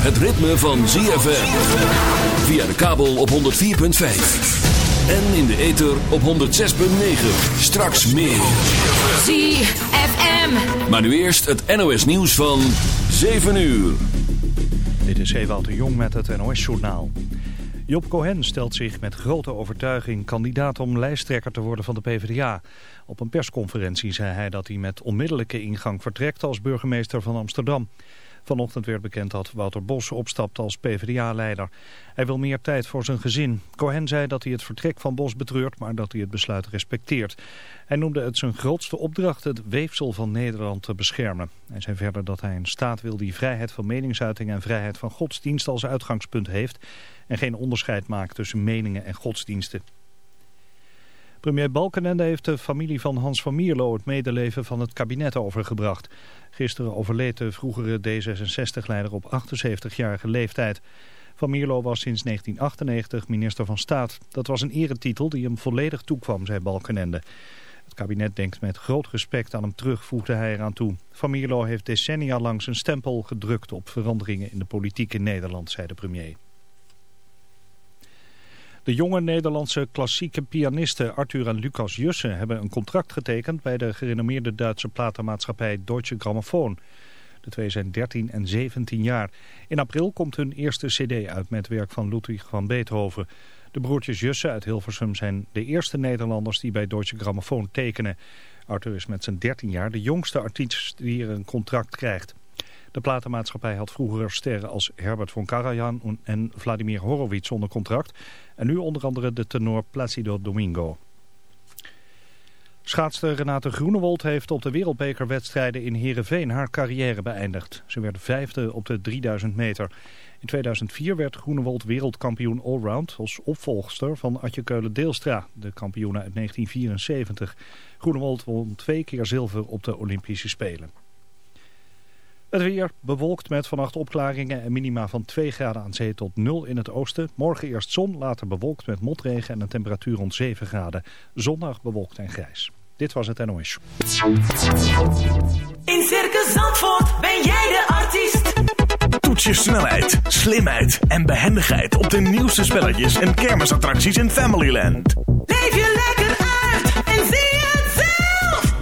het ritme van ZFM. Via de kabel op 104.5. En in de ether op 106.9. Straks meer. ZFM. Maar nu eerst het NOS nieuws van 7 uur. Dit is Ewout de Jong met het NOS-journaal. Job Cohen stelt zich met grote overtuiging kandidaat om lijsttrekker te worden van de PvdA. Op een persconferentie zei hij dat hij met onmiddellijke ingang vertrekt als burgemeester van Amsterdam. Vanochtend werd bekend dat Wouter Bos opstapt als PvdA-leider. Hij wil meer tijd voor zijn gezin. Cohen zei dat hij het vertrek van Bos betreurt, maar dat hij het besluit respecteert. Hij noemde het zijn grootste opdracht het weefsel van Nederland te beschermen. Hij zei verder dat hij een staat wil die vrijheid van meningsuiting en vrijheid van godsdienst als uitgangspunt heeft... en geen onderscheid maakt tussen meningen en godsdiensten. Premier Balkenende heeft de familie van Hans van Mierlo het medeleven van het kabinet overgebracht. Gisteren overleed de vroegere D66-leider op 78-jarige leeftijd. Van Mierlo was sinds 1998 minister van Staat. Dat was een eretitel die hem volledig toekwam, zei Balkenende. Het kabinet denkt met groot respect aan hem terug, voegde hij eraan toe. Van Mierlo heeft decennia lang zijn stempel gedrukt op veranderingen in de politiek in Nederland, zei de premier. De jonge Nederlandse klassieke pianisten Arthur en Lucas Jussen hebben een contract getekend bij de gerenommeerde Duitse platenmaatschappij Deutsche Grammophon. De twee zijn 13 en 17 jaar. In april komt hun eerste cd uit met werk van Ludwig van Beethoven. De broertjes Jussen uit Hilversum zijn de eerste Nederlanders die bij Deutsche Grammophon tekenen. Arthur is met zijn 13 jaar de jongste artiest die er een contract krijgt. De platenmaatschappij had vroeger sterren als Herbert von Karajan en Vladimir Horowitz onder contract. En nu onder andere de tenor Placido Domingo. Schaatster Renate Groenewold heeft op de wereldbekerwedstrijden in Heerenveen haar carrière beëindigd. Ze werd vijfde op de 3000 meter. In 2004 werd Groenewold wereldkampioen allround als opvolgster van Atje Keulen-Deelstra, de kampioen uit 1974. Groenewold won twee keer zilver op de Olympische Spelen. Het weer bewolkt met vannacht opklaringen en minima van 2 graden aan zee tot 0 in het oosten. Morgen eerst zon, later bewolkt met motregen en een temperatuur rond 7 graden. Zondag bewolkt en grijs. Dit was het NOS. In Circus Zandvoort ben jij de artiest. Toets je snelheid, slimheid en behendigheid op de nieuwste spelletjes en kermisattracties in Familyland. Leef je lekker uit en zie zelf.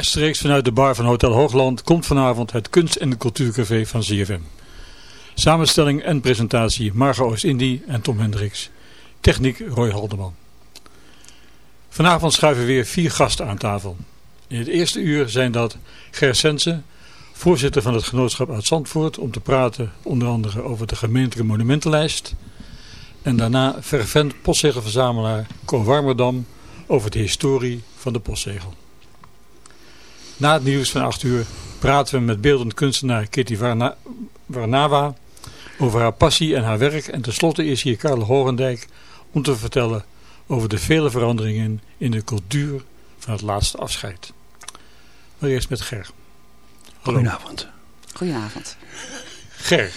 Rechtstreeks vanuit de bar van Hotel Hoogland komt vanavond het Kunst- en Cultuurcafé van ZFM. Samenstelling en presentatie Marga Oost-Indie en Tom Hendricks. Techniek Roy Haldeman. Vanavond schuiven weer vier gasten aan tafel. In het eerste uur zijn dat Ger Sensen, voorzitter van het genootschap uit Zandvoort, om te praten onder andere over de gemeentelijke monumentenlijst. En daarna fervent postzegelverzamelaar Cor Warmerdam over de historie van de postzegel. Na het nieuws van 8 uur praten we met beeldend kunstenaar Kitty Warna Warnawa over haar passie en haar werk. En tenslotte is hier Karel Hogendijk om te vertellen over de vele veranderingen in de cultuur van het laatste afscheid. Maar eerst met Ger. Hallo. Goedenavond. Goedenavond. Ger,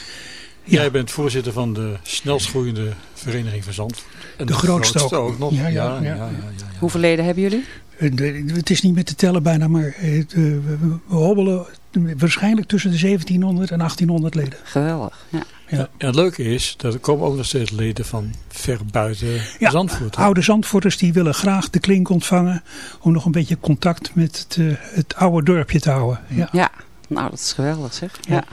jij bent voorzitter van de snelst groeiende vereniging van Zand. En De grootste ook. nog. Ja, ja, ja, ja. ja, ja. Hoeveel leden hebben jullie? Eh, Het is niet meer te tellen bijna, maar eh, we, hobbelen waarschijnlijk tussen de 1700 en 1800 leden. Geweldig. Ja. Ja. En het leuke is, dat er komen ook nog steeds leden van ver buiten Ja, Zandvoort. Oude Zandvoorters die willen graag de klink ontvangen om nog een beetje contact met het, eh, het oude dorpje te houden. Ja. Ja, nou dat is geweldig zeg. Ja. Ja.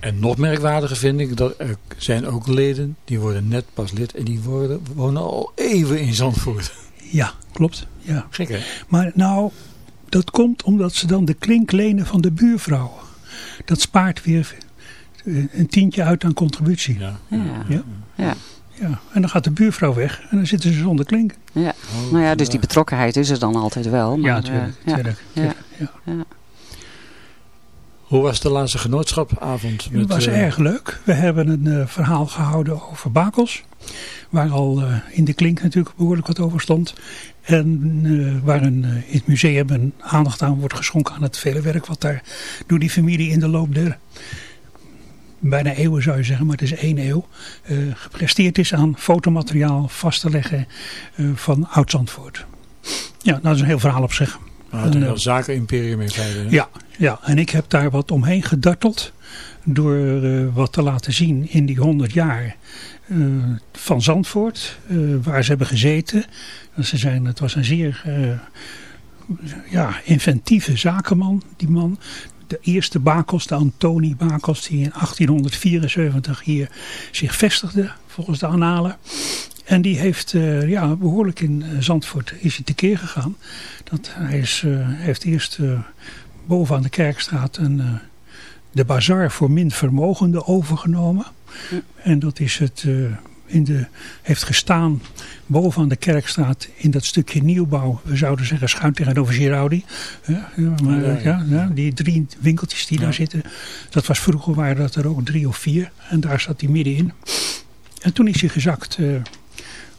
En nog merkwaardiger vind ik, dat er zijn ook leden, die worden net pas lid en die worden, wonen al even in Zandvoort. ja, klopt. Ja. Gek hè? Maar nou, dat komt omdat ze dan de klink lenen van de buurvrouwen. Dat spaart weer eh, een tientje uit aan contributie. Ja. Ja. Ja. Ja. Ja. En dan gaat de buurvrouw weg en dan zitten ze zonder klink. Ja. Nou ja, dus die betrokkenheid is er dan altijd wel. Maar, ja, eh, ja. natuurlijk. Ja. Hoe was de laatste genootschapavond? Het was eh, erg leuk. We hebben een eh, verhaal gehouden over bakels. Waar al eh, in de klink natuurlijk behoorlijk wat over stond. En waar een, in het museum een aandacht aan wordt geschonken aan het vele werk. Wat daar door die familie in de loop der bijna eeuwen zou je zeggen, maar het is één eeuw. gepresteerd is aan fotomateriaal vast te leggen van Oud-Zandvoort. Ja, nou, dat is een heel verhaal op zich. Maar het een heel eh, zakenimperium in feite. hè? Ja, ja, en ik heb daar wat omheen gedarteld. Door eh, wat te laten zien in die 100 jaar eh, van Zandvoort. waar ze hebben gezeten. En Ze zijn, het was een zeer ja, inventieve zakenman, die man. De eerste Bakels, de Antoni Bakels, die in 1874 hier zich vestigde, volgens de annalen. En die heeft ja, behoorlijk in Zandvoort is hij tekeer gegaan. Dat hij is, eh, heeft eerst eh, boven aan de Kerkstraat een, eh, de bazaar voor min vermogenden overgenomen. En dat is het, in de, heeft gestaan boven aan de Kerkstraat in dat stukje nieuwbouw. We zouden zeggen schuin tegenover Giraudi. Ja, maar, Ja, ja, die drie winkeltjes die daar zitten. Dat was vroeger waren dat er ook drie of vier. En daar zat hij middenin. En toen is hij gezakt.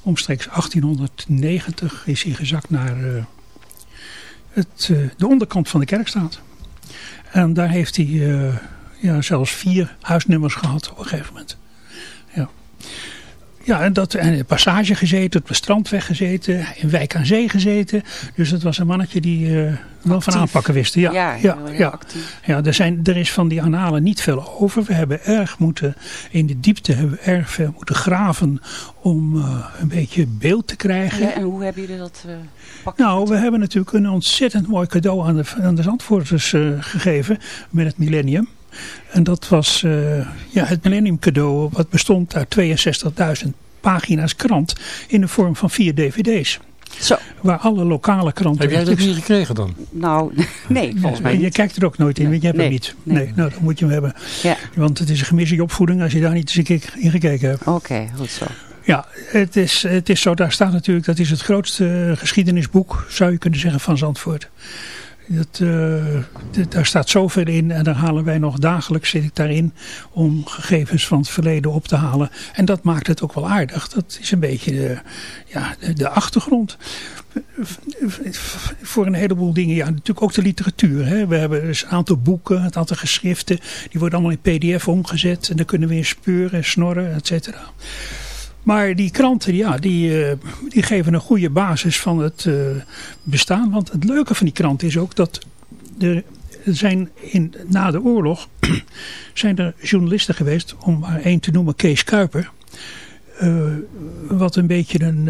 omstreeks 1890 is hij gezakt naar het, eh, de onderkant van de Kerkstraat. En daar heeft hij eh, ja, zelfs vier huisnummers gehad op een gegeven moment. Ja, dat, en passage gezeten, op de strandweg gezeten, in Wijk aan Zee gezeten. Dus dat was een mannetje die eh, wel van aanpakken wist. Ja, Ja, ja, ja. Ja, er, zijn, er is van die analen niet veel over. We hebben erg moeten, in de diepte hebben we erg veel moeten graven om eh, een beetje beeld te krijgen. Ja, en hoe hebben jullie dat uh, Nou, we hebben natuurlijk een ontzettend mooi cadeau aan de, aan de Zandvoorters eh, gegeven met het millennium. En dat was eh, ja, het millennium cadeau wat bestond uit 62.000 pagina's krant in de vorm van vier dvd's. Zo, Waar alle lokale kranten... Heb jij dat niet gekregen dan? nou, nee, volgens mij Je kijkt er ook nooit in, want je hebt Nee, hem niet. nee. Nee. nou dan moet je hem hebben. Ja, Want het is een gemiste opvoeding als je daar niet eens een keer in gekeken hebt. oké, goed zo. Ja, het is, het is zo, daar staat natuurlijk, dat is het grootste eh, geschiedenisboek, zou je kunnen zeggen, van Zandvoort. Eh, daar staat zoveel in en daar halen wij nog dagelijks, zit ik daarin, om gegevens van het verleden op te halen. En dat maakt het ook wel aardig. Dat is een beetje de, ja, de, de achtergrond. Voor een heleboel dingen, ja, natuurlijk ook de literatuur. Hè. We hebben dus een aantal boeken, een aantal geschriften, die worden allemaal in pdf omgezet. En daar kunnen we in speuren, snorren, et cetera. Maar die kranten, ja, die, eh, die geven een goede basis van het eh, bestaan. Want het leuke van die kranten is ook dat er zijn in, na de oorlog zijn er journalisten geweest, om maar één te noemen, Kees Kuiper. eh, wat een beetje een,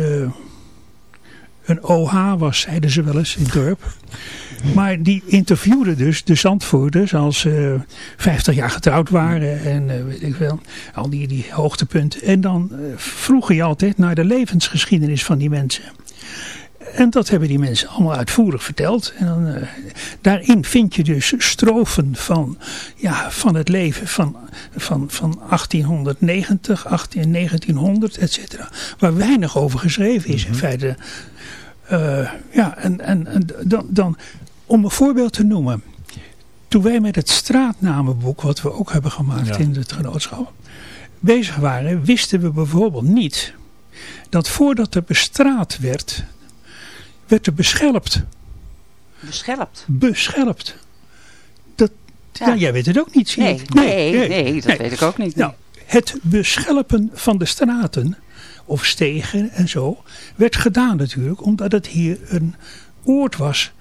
een OH was, zeiden ze wel eens in het dorp. Maar die interviewde dus de Zandvoerders als ze 50 jaar getrouwd waren en eh, weet ik wel, al die, die hoogtepunten. En dan eh, vroeg je altijd naar de levensgeschiedenis van die mensen. En dat hebben die mensen allemaal uitvoerig verteld. En dan, eh, daarin vind je dus strofen van, ja, van het leven van, van, van 1890, 18, 1900, et cetera. Waar weinig over geschreven is in feite. Eh, ja, en, en, en dan, dan, om een voorbeeld te noemen. Toen wij met het straatnamenboek, wat we ook hebben gemaakt Ja. in het genootschap, bezig waren, wisten we bijvoorbeeld niet dat voordat er bestraat werd, werd er beschelpt. Beschelpt. Beschelpt. Dat, ja. Ja. jij weet het ook niet, zie Nee, ik. nee, nee, dat nee. weet ik ook niet. Nou, het beschelpen van de straten, of stegen en zo, werd gedaan natuurlijk omdat het hier een oord was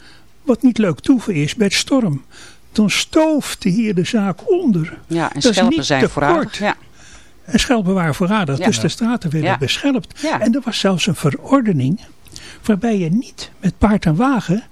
wat niet leuk toeven is bij het storm. Dan stoofde hier de zaak onder. ja, en dat is schelpen niet zijn kort. Ja, een schelpenwaar voorradig. Ja. Dus de straten werden Ja. beschelpt. Ja. En er was zelfs een verordening waarbij je niet met paard en wagen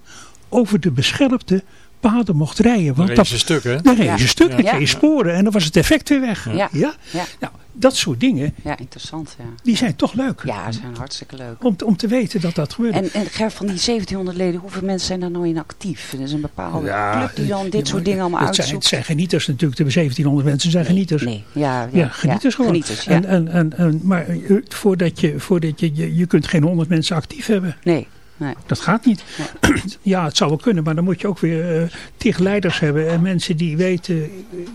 over de beschelpte paden mocht rijden. Want Dat dat, is een stuk, hè? dan reed je Ja. een stuk, dan Ja. kreeg je sporen en dan was het effect weer weg. Ja. Ja? Ja. Nou, dat soort dingen, Ja, interessant. Ja, die zijn toch leuk. ja ze zijn hartstikke leuk. Om, te- om te weten dat dat gebeurt. En, en Ger, van die 1700 leden, hoeveel mensen zijn daar nou in actief? Er is een bepaalde Ja, club die dan dit ja, soort dingen allemaal het zijn, het uitzoekt. zijn genieters natuurlijk. De 1700 mensen zijn genieters. Nee, ja, ja, Ja, genieters gewoon. Genieters, ja. en, en, en, en, maar eh, voordat je, voordat je, je, je kunt geen 100 mensen actief hebben. nee, nee. Dat gaat niet. Ja, het zou wel kunnen, maar dan moet je ook weer eh tig leiders hebben en mensen die weten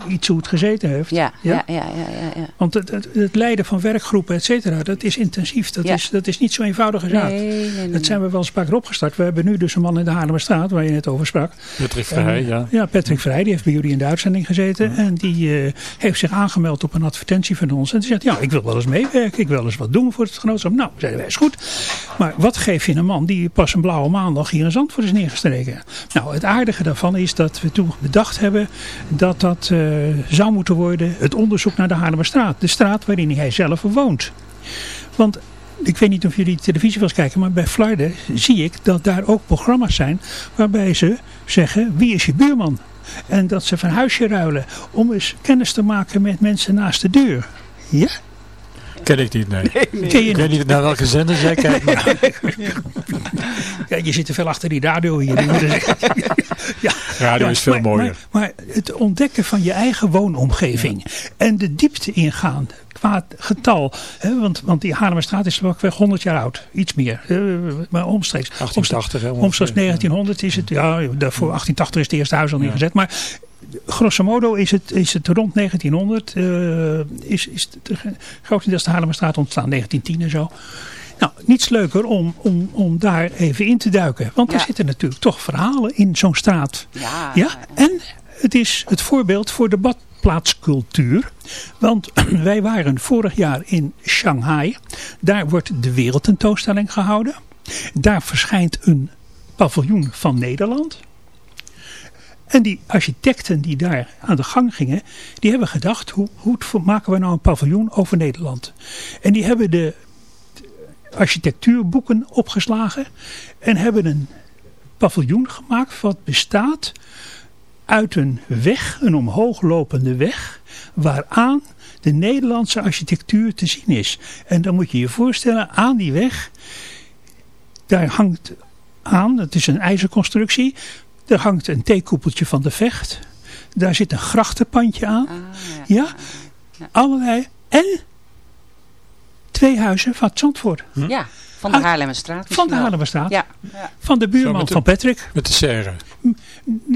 eh, iets hoe het gezeten heeft. Ja, Ja? ja, ja, ja, ja. ja. Want het, het, het leiden van werkgroepen, et cetera, dat is intensief. Dat, Ja. is, dat is niet zo'n eenvoudige zaak. Nee, nee, nee. Dat zijn we wel eens een paar keer opgestart. We hebben nu dus een man in de Haarlemmerstraat, waar je net over sprak. Patrick Vrij, En, ja. Ja, Patrick Vrij, die heeft bij jullie in de uitzending gezeten. En die eh, heeft zich aangemeld op een advertentie van ons. En die zegt, ja, ik wil wel eens meewerken. Ik wil eens wat doen voor het genootschap. Nou, zeiden wij, is goed. Maar wat geef je een man die pas een blauwe maandag hier in Zandvoort is neergestreken? Nou, het aardige daarvan is dat we toen bedacht hebben dat dat eh, zou moeten worden het onderzoek naar de Haarlemmerstraat. De straat waarin hij zelf woont. Want ik weet niet of jullie televisie wel eens kijken, maar bij Flarden zie ik dat daar ook programma's zijn waarbij ze zeggen wie is je buurman? En dat ze van huisje ruilen om eens kennis te maken met mensen naast de deur. Ja? Ken ik niet, nee. Ken je Ik weet niet naar welke zender jij kijkt, maar Ja, je zit te veel achter die radio hier. Ja, radio ja, is veel maar, mooier. Maar, maar het ontdekken van je eigen woonomgeving en de diepte ingaan qua getal. Hè, want, want die Haarlemmerstraat is wel 100 jaar oud. Iets meer. eh, maar omstreeks. 1880, hè, Omstreeks ongeveer. 1900 is het. Ja, daarvoor 1880 is het eerste huis al Ja. neergezet. Maar grosso modo is het, is het rond 1900. eh, is, is de, grotendeels de Haarlemmerstraat ontstaan. 1910 en zo. Nou, niets leuker om, om, om daar even in te duiken. Want er zitten natuurlijk toch verhalen in zo'n straat. Ja, Ja, en het is het voorbeeld voor de badplaatscultuur. Want wij waren vorig jaar in Shanghai. Daar wordt de wereldtentoonstelling gehouden. Daar verschijnt een paviljoen van Nederland. En die architecten die daar aan de gang gingen, die hebben gedacht, hoe, hoe maken we nou een paviljoen over Nederland? En die hebben de architectuurboeken opgeslagen en hebben een paviljoen gemaakt wat bestaat uit een weg, een omhooglopende weg, waaraan de Nederlandse architectuur te zien is. En dan moet je je voorstellen, aan die weg, daar hangt aan, het is een ijzerconstructie, daar hangt een theekoepeltje van de vecht, daar zit een grachtenpandje aan, Ah, ja. ja, allerlei, en twee huizen van Zandvoort, Ja, van de Haarlemmerstraat. van de. Haarlemmerstraat, Ja, ja. van de buurman de- van Patrick. Met de serre.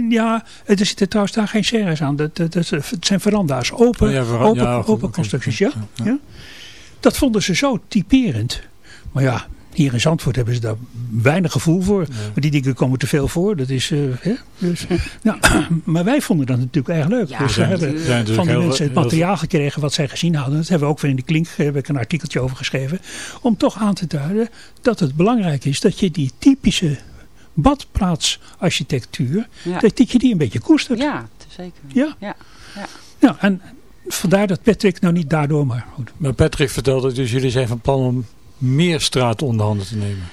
Ja, er zitten trouwens daar geen serres aan. Dat, dat, dat- het zijn veranda's. Open, Oh ja, vera- open, ja, open oké. constructies. Ja? Ja, Ja. Dat vonden ze zo typerend. Maar ja, hier in Zandvoort hebben ze daar weinig gevoel voor. Maar die dingen komen te veel voor. Dat is, eh, hè? Dus, nou, maar wij vonden dat natuurlijk erg leuk. Ja, dus we hebben van de mensen het materiaal gekregen wat zij gezien hadden. Dat hebben we ook weer in de klink heb ik een artikeltje over geschreven. Om toch aan te duiden dat het belangrijk is dat je die typische badplaatsarchitectuur, Ja. dat je die een beetje koestert. ja, zeker. Ja. Ja. Nou, en vandaar dat Patrick nou niet daardoor, maar goed. Maar Patrick vertelde dus, jullie zijn van plan om meer straten onder handen te nemen.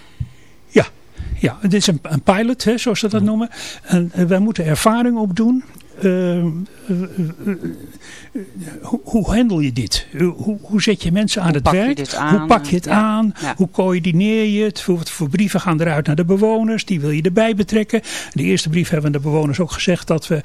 Ja, het is een, een pilot, hè, zoals ze dat noemen. En eh, wij moeten ervaring opdoen. Eh, eh, eh, eh, hoe, hoe handel je dit? Hoe, hoe, hoe zet je mensen aan Hoe het werk? aan? Hoe pak je het Ja, aan? ja. Hoe coördineer je het? Voor, wat voor brieven gaan eruit naar de bewoners? Die wil je erbij betrekken. In de eerste brief hebben de bewoners ook gezegd dat we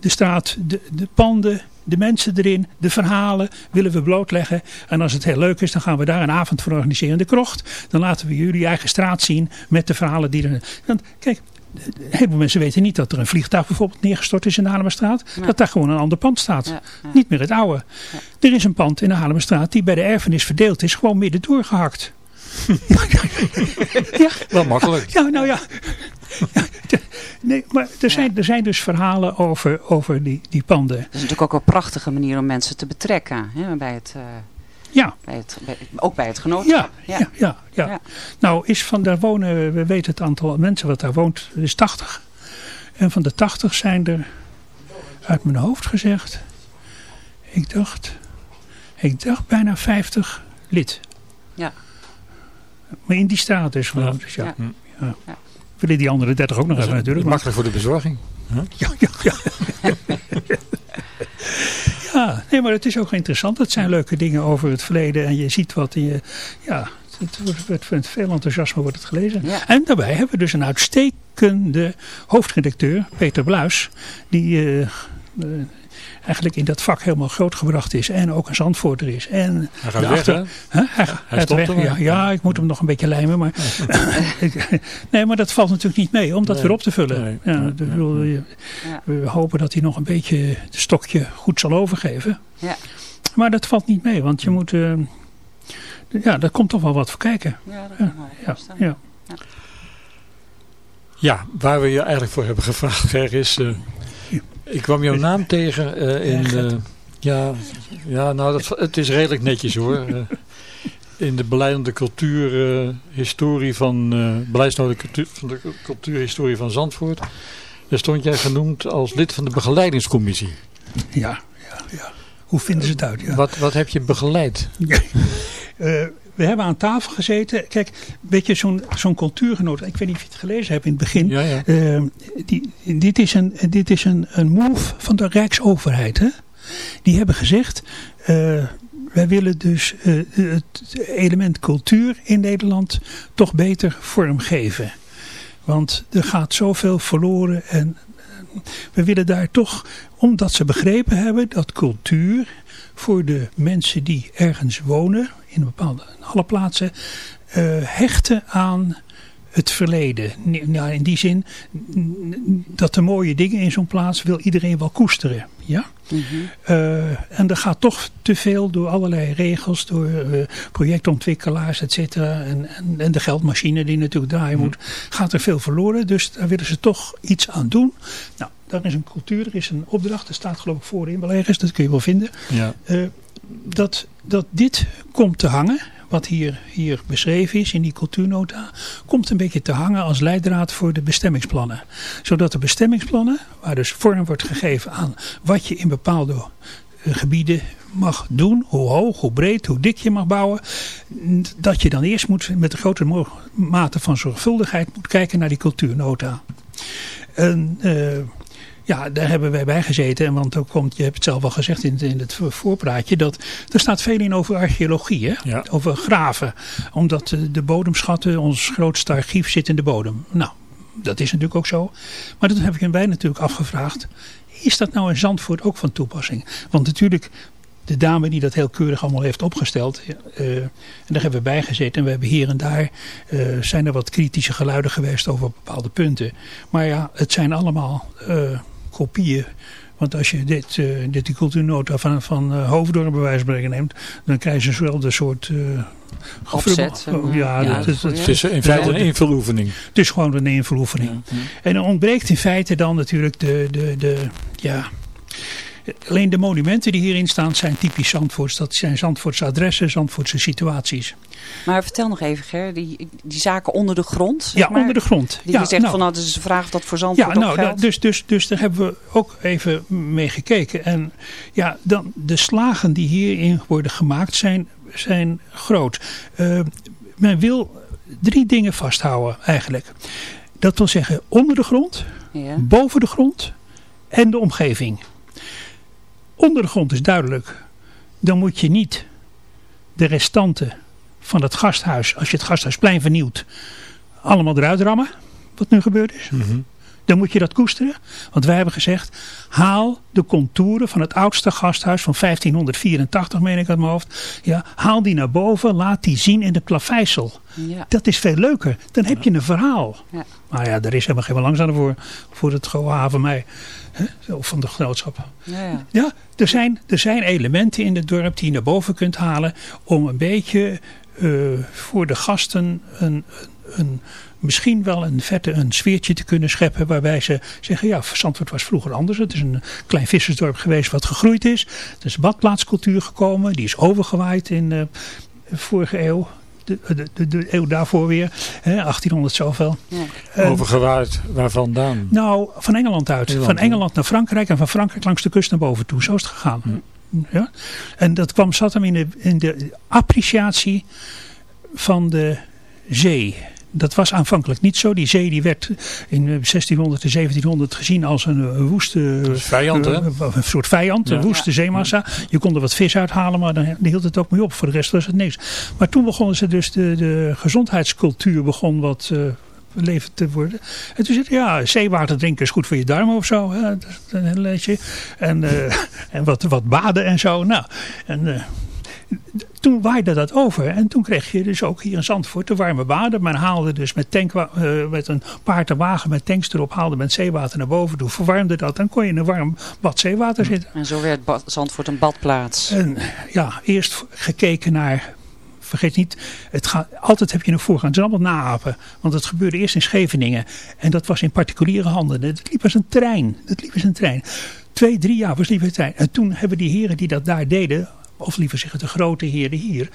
de straat, de, de panden, de mensen erin, de verhalen willen we blootleggen. En als het heel leuk is, dan gaan we daar een avond voor organiseren in de krocht. Dan laten we jullie eigen straat zien met de verhalen die er... Want kijk, heel veel mensen weten niet dat er een vliegtuig bijvoorbeeld neergestort is in de Haarlemmerstraat. Ja. Dat daar gewoon een ander pand staat. Ja, ja. Niet meer het oude. Er is een pand in de Haarlemmerstraat die bij de erfenis verdeeld is. Gewoon midden doorgehakt. ja, Wel makkelijk. ja, nou ja. Nee, maar er zijn, er zijn dus verhalen over, over die, die panden. Dat is natuurlijk ook een prachtige manier om mensen te betrekken. Hè, bij het, eh, Ja, bij het, bij- ook bij het ja, genootschap. ja, ja, ja. Ja. Nou, is van daar wonen, we weten het aantal mensen wat daar woont, is 80. En van de 80 zijn er, uit mijn hoofd gezegd, ik dacht ik dacht bijna 50 lid. Ja. Maar in die staat dus gewoon. Ja. Dus ja. Ja. Willen die andere 30 ook nog hebben natuurlijk. maar- Makkelijk voor de bezorging. Ja, ja, ja. ja, nee, maar het is ook interessant. Het zijn leuke dingen over het verleden. En je ziet wat in je... Ja, het wordt, met veel enthousiasme wordt het gelezen. Ja. En daarbij hebben we dus een uitstekende hoofdredacteur, Peter Bluis. Die eh, eigenlijk in dat vak helemaal grootgebracht is. En ook een Zandvoorter is. En Hij gaat daarachter- weg, hè? Hè? Hij, hij stopt weg. er. Ja, ja, ik moet hem nog een beetje lijmen. Maar nee, maar dat valt natuurlijk niet mee om dat Nee. weer op te vullen. Nee. Ja, Nee. We hopen dat hij nog een beetje het stokje goed zal overgeven. Ja. Maar dat valt niet mee, want je moet... eh, ja, daar komt toch wel wat voor kijken. Ja, dat Ja, ja. Ja, waar we je eigenlijk voor hebben gevraagd, Ger, is... eh, ik kwam jouw naam tegen eh, in... Eh, ja, ja, nou, dat, het is redelijk netjes hoor. Eh, in de beleidende cultuurhistorie van... eh beleidsnode cultuur, van de cultuurhistorie van Zandvoort... Daar stond jij genoemd als lid van de begeleidingscommissie. Ja, ja, ja. Hoe vinden ze het uit? Ja. Wat, wat heb je begeleid? We hebben aan tafel gezeten. Kijk, weet je, zo'n zo'n cultuurgenoot. Ik weet niet of je het gelezen hebt in het begin. Ja, ja. Eh, die, dit is, een, dit is een, een move van de Rijksoverheid. Hè? Die hebben gezegd, eh, wij willen dus eh, het element cultuur in Nederland toch beter vormgeven. Want er gaat zoveel verloren en eh, we willen daar toch, omdat ze begrepen hebben dat cultuur voor de mensen die ergens wonen, in bepaalde in alle plaatsen, eh, hechten aan het verleden. Nou, in die zin dat de mooie dingen in zo'n plaats wil iedereen wel koesteren. Ja? Mhm. Eh, en er gaat toch te veel door allerlei regels, door eh, projectontwikkelaars, et cetera. En, en, en de geldmachine die natuurlijk draaien moet, gaat er veel verloren. Dus daar willen ze toch iets aan doen. Nou, daar is een cultuur, er is een opdracht, er staat geloof ik voorin wel ergens, dat kun je wel vinden. ja. Dat, dat dit komt te hangen, wat hier, hier beschreven is in die cultuurnota, komt een beetje te hangen als leidraad voor de bestemmingsplannen. Zodat de bestemmingsplannen, waar dus vorm wordt gegeven aan wat je in bepaalde eh, gebieden mag doen, hoe hoog, hoe breed, hoe dik je mag bouwen, dat je dan eerst moet met een grote mate van zorgvuldigheid moet kijken naar die cultuurnota. En eh, ja, daar hebben wij bij gezeten. En want ook komt, je hebt het zelf al gezegd in, het- in het voorpraatje, dat er staat veel in over archeologie, hè? Ja. over graven. Omdat eh, de bodemschatten, ons grootste archief zit in de bodem. Nou, dat is natuurlijk ook zo. Maar toen heb ik wij natuurlijk afgevraagd, is dat nou in Zandvoort ook van toepassing? Want natuurlijk, de dame die dat heel keurig allemaal heeft opgesteld. eh, en daar hebben we bij gezeten. En we hebben hier en daar eh, zijn er wat kritische geluiden geweest over bepaalde punten. Maar ja, het zijn allemaal kopieën. Want als je dit, eh, dit die cultuurnota van, van eh, Hoofddorp bij wijze van spreken neemt. Dan krijg je zo'nzelfde soort... eh, Opzet, eh, ja, ja, dat, dat. Het is in feite een invuloefening. het is gewoon een invuloefening. En dan ontbreekt in feite dan natuurlijk de, de, de ja... Alleen de monumenten die hierin staan zijn typisch Zandvoorts. Dat zijn Zandvoortse adressen, Zandvoortse situaties. Maar vertel nog even, Ger, die, die zaken onder de grond. zeg Ja, maar, onder de grond. Die ja, je zegt nou, van, nou, dat is een vraag of dat voor Zandvoort ja, nou, geldt. dus, dus, dus daar hebben we ook even mee gekeken. En ja, dan, de slagen die hierin worden gemaakt zijn, zijn groot. Eh, men wil drie dingen vasthouden eigenlijk. Dat wil zeggen onder de grond, Ja. boven de grond en de omgeving. Onder de grond is duidelijk. Dan moet je niet de restanten van het gasthuis, als je het gasthuisplein vernieuwt, allemaal eruit rammen. Wat nu gebeurd is. Dan moet je dat koesteren. Want wij hebben gezegd, haal de contouren van het oudste gasthuis van 1584, meen ik uit mijn hoofd. Ja, haal die naar boven, laat die zien in de plaveisel. Ja. Dat is veel leuker. Dan heb je een verhaal. Ja. Maar ja, er is helemaal geen belangstelling voor, voor het Goa van mij. Hè? Of van de genootschap. Ja, ja. Ja, er zijn, er zijn elementen in het dorp die je naar boven kunt halen. Om een beetje eh, voor de gasten een, een, misschien wel een vette een sfeertje te kunnen scheppen. Waarbij ze zeggen, ja, Zandvoort was vroeger anders. Het is een klein vissersdorp geweest wat gegroeid is. Er is badplaatscultuur gekomen. Die is overgewaaid in de vorige eeuw. De, de, de, de eeuw daarvoor weer. Hè, 1800 zoveel. Ja. Overgewaaid, waar vandaan? nou, van Engeland uit. Engeland, van. Engeland naar Frankrijk en van Frankrijk langs de kust naar boven toe. Zo is het gegaan. Ja? En dat kwam, zat hem in de, in de appreciatie van de zee. Dat was aanvankelijk niet zo. Die zee die werd in 1600 en 1700 gezien als een, een woeste... vijand, hè? uh, Een soort vijand, Ja. een woeste zeemassa. Je kon er wat vis uithalen, maar dan hield het ook mee op. Voor de rest was het niks. Maar toen begonnen ze dus, de, de gezondheidscultuur begon wat... eh levend te worden. En toen zei ja, zeewater drinken is goed voor je darmen of zo. Hè? Dat is een heel. En, eh, en wat, wat baden en zo. Nou, en... eh, toen waaide dat over. En toen kreeg je dus ook hier in Zandvoort de warme baden. Men haalde dus met, tank, eh, met een paard en wagen met tanks erop, haalde men zeewater naar boven toe. Verwarmde dat, dan kon je in een warm bad zeewater zitten. En zo werd Bad- Zandvoort een badplaats. En ja, eerst gekeken naar... Vergeet niet, het gaat, altijd heb je een voorgang. Het is allemaal naapen. Want het gebeurde eerst in Scheveningen. En dat was in particuliere handen. Het liep als een trein. Het liep als een trein. Twee, drie jaar was het liep een trein. En toen hebben die heren die dat daar deden... Of liever zeggen de grote heren hier...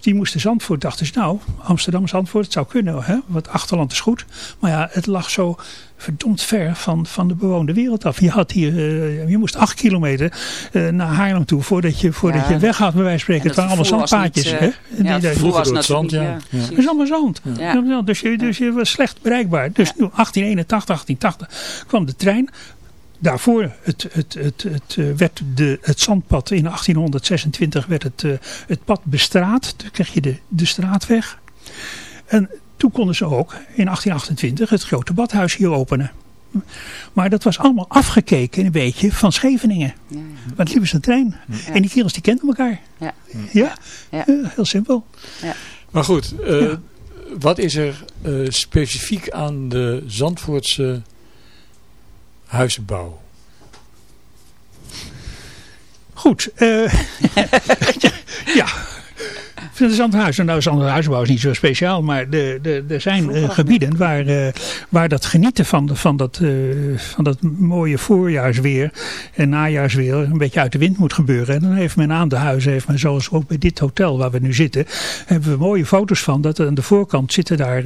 Die moesten Zandvoort, dachten ze nou, Amsterdam, Zandvoort, het zou kunnen, hè? want achterland is goed. Maar ja, het lag zo verdomd ver van, van de bewoonde wereld af. Je, had hier, eh, je moest acht kilometer eh, naar Haarlem toe voordat je, voordat Ja. je weg had, bij wijze van spreken. En Het waren allemaal zandpaadjes. eh, hè? En ja, die het vervoer was door het zand, ja. ja, Ja. dat is allemaal zand. Ja. Ja, Dus, je, dus je was slecht bereikbaar. Dus nu 1881, 1880 kwam de trein. Daarvoor het, het, het, het, eh, werd de, het zandpad in 1826 werd het, eh, het pad bestraat. Toen kreeg je de, de straatweg. En toen konden ze ook in 1828 het grote badhuis hier openen. Maar dat was allemaal afgekeken een beetje van Scheveningen. Ja, Want het liep eens een trein. En die kerels die kenden elkaar. ja. Ja, Ja. Heel simpel. Maar goed, eh, Ja. wat is er eh, specifiek aan de Zandvoortse huizenbouw? Goed. eh, ja. De Zandhuizen, nou Zandhuizenbouw is niet zo speciaal, maar de, de, er zijn eh, gebieden waar, eh, waar dat genieten van, de, van, dat, eh, van dat mooie voorjaarsweer en najaarsweer een beetje uit de wind moet gebeuren. En dan heeft men aan de huizen, heeft men zoals ook bij dit hotel waar we nu zitten, hebben we mooie foto's van. Dat aan de voorkant zitten daar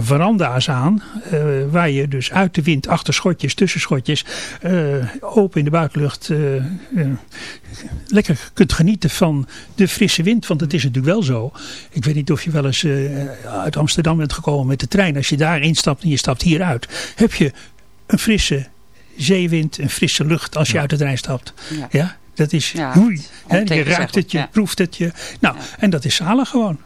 veranda's aan, waar je dus uit de wind, achter schotjes, tussen schotjes, open in de buitenlucht lekker kunt genieten van de frisse wind. Want het is natuurlijk wel zo. Ik weet niet of je wel eens eh, uit Amsterdam bent gekomen met de trein. Als je daar instapt en je stapt hier uit. Heb je een frisse zeewind, een frisse lucht als je uit de trein stapt. Ja. Ja, dat is Ja, hoei. Hè, je ruikt het, je proeft het. Je, nou, en dat is zalig gewoon.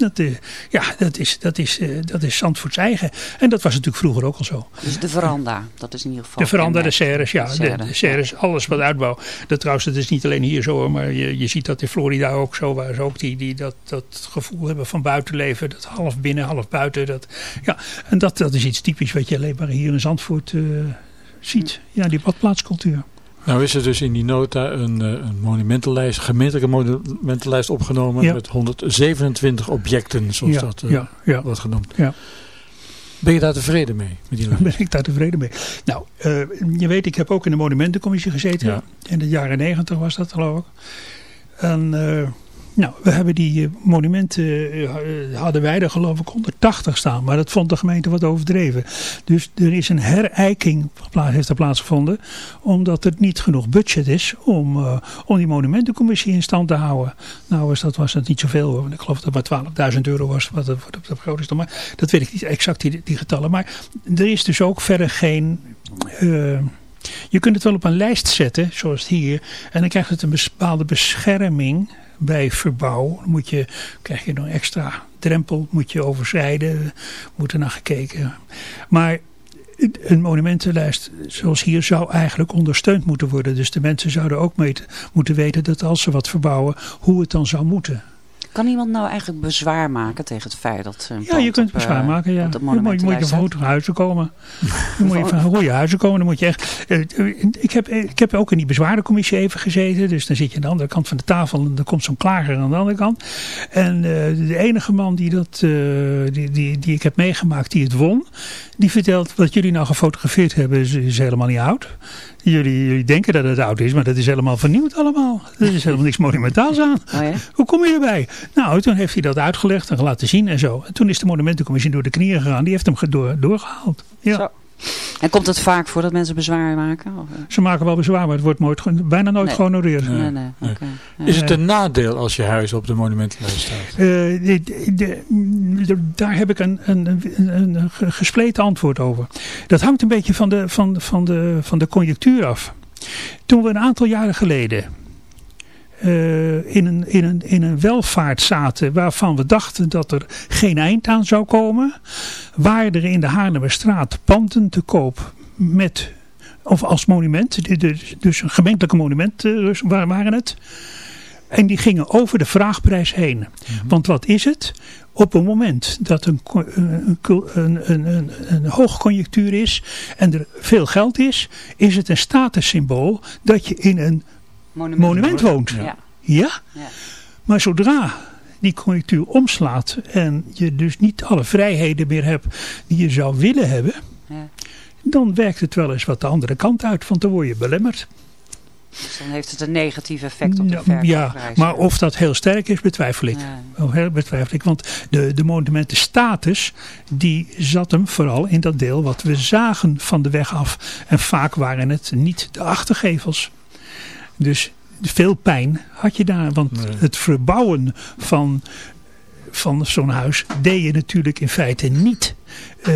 Dat, eh, ja, dat is, dat, is, eh, dat is Zandvoorts eigen. En dat was natuurlijk vroeger ook al zo. Dus de veranda, dat is in ieder geval... De veranda, de serres, ja. De De, serre. de serres, alles wat uitbouw. Dat trouwens, dat is niet alleen hier zo maar je, je ziet dat in Florida ook zo. Waar ze ook die, die dat, dat gevoel hebben van buitenleven. Dat half binnen, half buiten. Dat, ja, en dat, dat is iets typisch wat je alleen maar hier in Zandvoort eh, ziet. Ja, die badplaatscultuur. Nou is er dus in die nota een, eh, een monumentenlijst, gemeentelijke monumentenlijst opgenomen Ja. met 127 objecten, zoals ja, dat eh, ja, wordt genoemd. Ja. Ben je daar tevreden mee, met die lijst? ben ik daar tevreden mee. Nou, eh, je weet, ik heb ook in de monumentencommissie gezeten. Ja. In de jaren negentig was dat geloof ik. En nou, we hebben die eh, monumenten, eh, eh, hadden wij er geloof ik 180 staan. Maar dat vond de gemeente wat overdreven. Dus er is een herijking heeft er plaatsgevonden. Omdat er niet genoeg budget is om, om die monumentencommissie in stand te houden. Nou was dat, was dat niet zoveel hoor. Ik geloof dat het maar 12.000 euro was wat het, wat het. Maar dat weet ik niet exact die, die getallen. Maar er is dus ook verder geen... je kunt het wel op een lijst zetten, zoals hier. En dan krijgt het een bepaalde bescherming bij verbouw. Moet je, krijg je nog extra drempel, moet je overschrijden. Moet er naar gekeken. Maar een monumentenlijst zoals hier zou eigenlijk ondersteund moeten worden. Dus de mensen zouden ook mee te- moeten weten dat als ze wat verbouwen, hoe het dan zou moeten. Kan iemand nou eigenlijk bezwaar maken tegen het feit dat Ja, je kunt op, bezwaar eh, maken. Ja. Je moet, je moet je van goede huizen komen. Je moet je van goede huizen komen. Dan moet je echt, eh, ik, heb, ik heb ook in die bezwarencommissie even gezeten. Dus dan zit je aan de andere kant van de tafel en dan komt zo'n klager aan de andere kant. En eh, de enige man die, dat, die, die, die ik heb meegemaakt die het won. Die vertelt wat jullie nou gefotografeerd hebben is, is helemaal niet oud. Jullie, jullie denken dat het oud is, maar dat is helemaal vernieuwd allemaal. Er is helemaal niks monumentaals aan. Oh ja? Hoe kom je erbij? Nou, toen heeft hij dat uitgelegd en laten zien en zo. En toen is de monumentencommissie door de knieën gegaan. Die heeft hem door, doorgehaald. Ja. Zo. En komt het vaak voor dat mensen bezwaar maken? Of, eh? Ze maken wel bezwaar, maar het wordt nooit, bijna nooit Nee. gehonoreerd. nee, Nee. Ja. Is het een nadeel als je huis op de monumentenlijst staat? Eh, de- de- de- daar heb ik een, een, een, een ge- gespleten antwoord over. Dat hangt een beetje van de, van, van de, van de conjunctuur af. Toen we een aantal jaren geleden eh, in, een, in, een, in een welvaart zaten waarvan we dachten dat er geen eind aan zou komen, waren er in de Haarlemmerstraat panden te koop met, of als monument, dus, dus een gemeentelijke monument eh, dus waar waren het. En die gingen over de vraagprijs heen. Want wat is het? Op het moment dat een, een, een, een, een, een hoogconjunctuur is en er veel geld is, is het een statussymbool dat je in een Monument. monument woont. Ja. Ja? Ja. Maar zodra die conjunctuur omslaat en je dus niet alle vrijheden meer hebt die je zou willen hebben, Ja. dan werkt het wel eens wat de andere kant uit, want dan word je belemmerd. Dus dan heeft het een negatief effect op de verkoopprijs. ja, maar of dat heel sterk is, betwijfel ik. Ja. Heel betwijfel ik. Want de, de monumentenstatus, die zat hem vooral in dat deel wat we zagen van de weg af. En vaak waren het niet de achtergevels. Dus veel pijn had je daar. Want Nee. het verbouwen van, van zo'n huis deed je natuurlijk in feite niet. eh,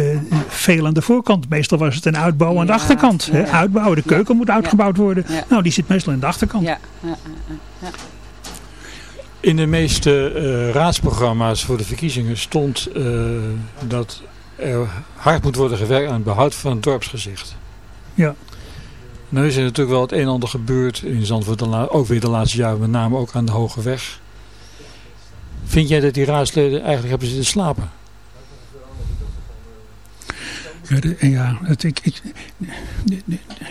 veel aan de voorkant. Meestal was het een uitbouw aan de Ja, achterkant. hè. ja. Uitbouwen, de keuken moet uitgebouwd worden. Ja. Nou, die zit meestal aan de achterkant. Ja, ja, ja. In de meeste eh, raadsprogramma's voor de verkiezingen stond eh, dat er hard moet worden gewerkt aan het behoud van het dorpsgezicht. Ja. Nou is er natuurlijk wel het een en ander gebeurd in Zandvoort, ook weer de laatste jaren, met name ook aan de Hoge Weg. Vind jij dat die raadsleden eigenlijk hebben zitten slapen? Ja, ja het, ik, ik,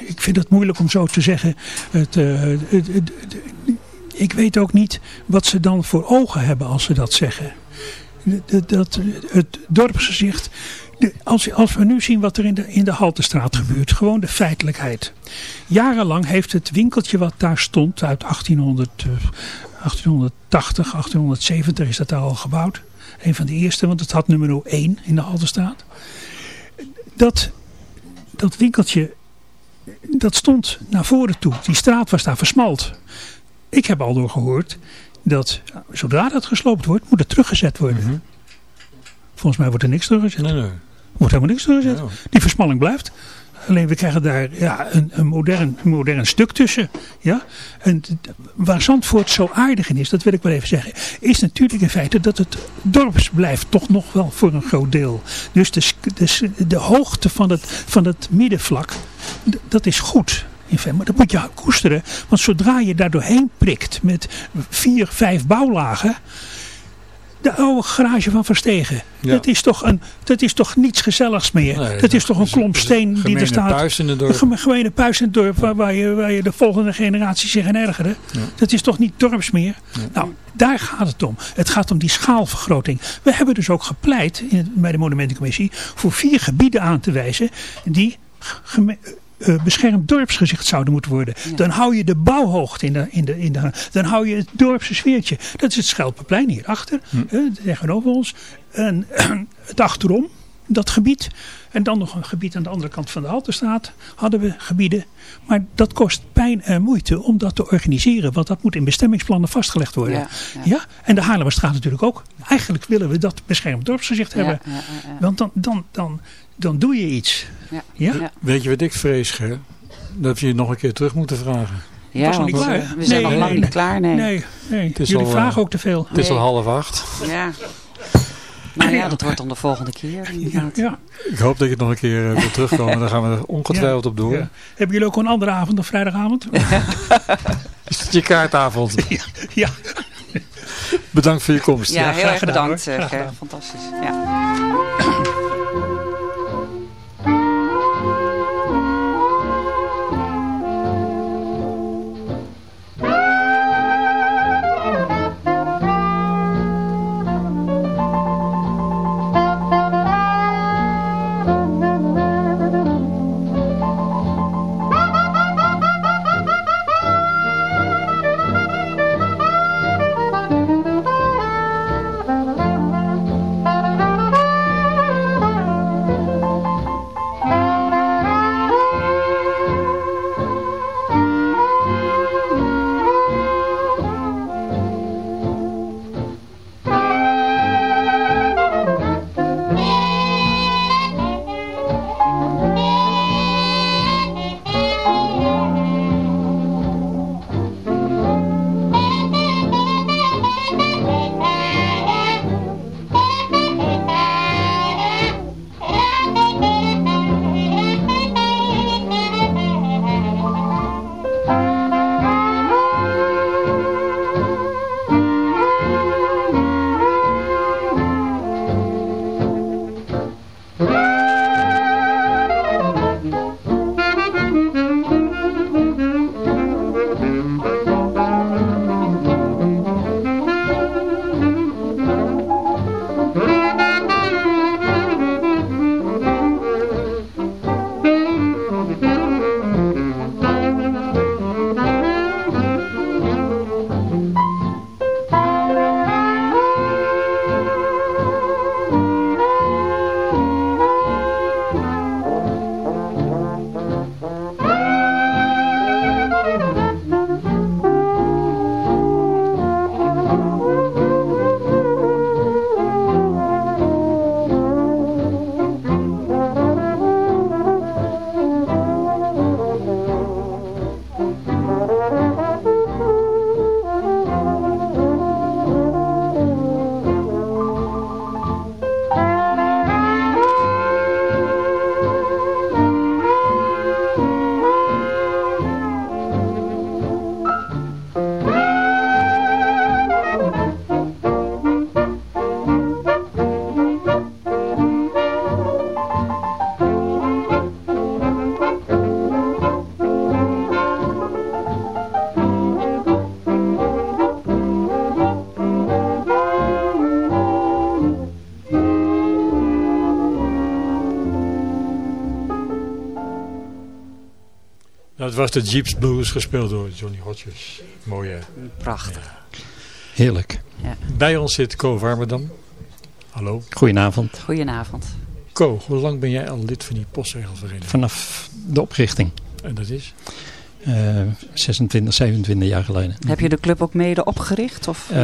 ik vind het moeilijk om zo te zeggen. Eh, het- ik weet ook niet wat ze dan voor ogen hebben als ze dat zeggen. Dat, dat, het dorpsgezicht. Als, als we nu zien wat er in de, in de Haltestraat gebeurt. Gewoon de feitelijkheid. Jarenlang heeft het winkeltje wat daar stond uit 1800, eh, 1880, 1870 is dat daar al gebouwd. Een van de eerste, want het had nummer 1 in de Haltestraat dat, dat winkeltje, dat stond naar voren toe. Die straat was daar versmald. Ik heb al door gehoord dat zodra dat gesloopt wordt, moet het teruggezet worden. Volgens mij wordt er niks teruggezet. Nee, nee. Wordt helemaal niks teruggezet. Die versmalling blijft. Alleen we krijgen daar ja, een, een, modern, modern stuk tussen. Ja? En waar Zandvoort zo aardig in is, dat wil ik wel even zeggen, is natuurlijk in feite dat het dorps blijft toch nog wel voor een groot deel. Dus de, de, de hoogte van het, van het middenvlak, dat is goed. In feite, maar dat moet je koesteren. Want zodra je daar doorheen prikt met vier, vijf bouwlagen, de oude garage van Verstegen. Ja. Dat, is toch een, dat is toch niets gezelligs meer. Nee, dat is toch een klomp steen die er staat. puis in het dorp. gemene puis in het dorp waar, waar, je, waar je de volgende generatie zich aan ergeren. Dat is toch niet dorps meer? Nou, daar gaat het om. Het gaat om die schaalvergroting. We hebben dus ook gepleit in, het- bij de Monumentencommissie voor vier gebieden aan te wijzen die eh, beschermd dorpsgezicht zouden moeten worden. Dan hou je de bouwhoogte in de, in de, in de dan hou je het dorpse sfeertje. Dat is het Schelpenplein hierachter, eh, tegenover ons. En het achterom, dat gebied. En dan nog een gebied aan de andere kant van de Haltestraat hadden we gebieden. Maar dat kost pijn en moeite om dat te organiseren. Want dat moet in bestemmingsplannen vastgelegd worden. Ja, Ja, ja. En de Haarlemmerstraat natuurlijk ook. Eigenlijk willen we dat beschermd dorpsgezicht hebben. Ja, ja, ja, ja. Want dan, dan, dan, dan doe je iets. Ja. Ja? Weet je wat ik vrees, Ger? Dat we je nog een keer terug moeten vragen. Ja, was nog niet klaar. We zijn Nee, nog lang nee. niet klaar, nee. Nee, nee. is jullie al, eh, vragen ook te veel. Het is al half acht. Ja. Nou ja, dat wordt dan de volgende keer Ja, inderdaad. ja, Ik hoop dat je nog een keer eh, wil terugkomen. Daar gaan we er ongetwijfeld op door. ja. Hebben jullie ook een andere avond dan vrijdagavond? Is het je kaartavond? ja. Bedankt voor je komst. Ja, heel graag erg gedaan, bedankt. eh, Graag Ger. Fantastisch. Ja. Dat was de Jeeps Blues gespeeld door Johnny Hodges. Mooie. Prachtig. Heerlijk. Bij ons zit Co Warmerdam. Hallo. Goedenavond. Goedenavond. Co, hoe lang ben jij al lid van die postregelvereniging? Vanaf de oprichting. En dat is? Uh, 26, 27 jaar geleden. Heb je de club ook mede opgericht? Of uh,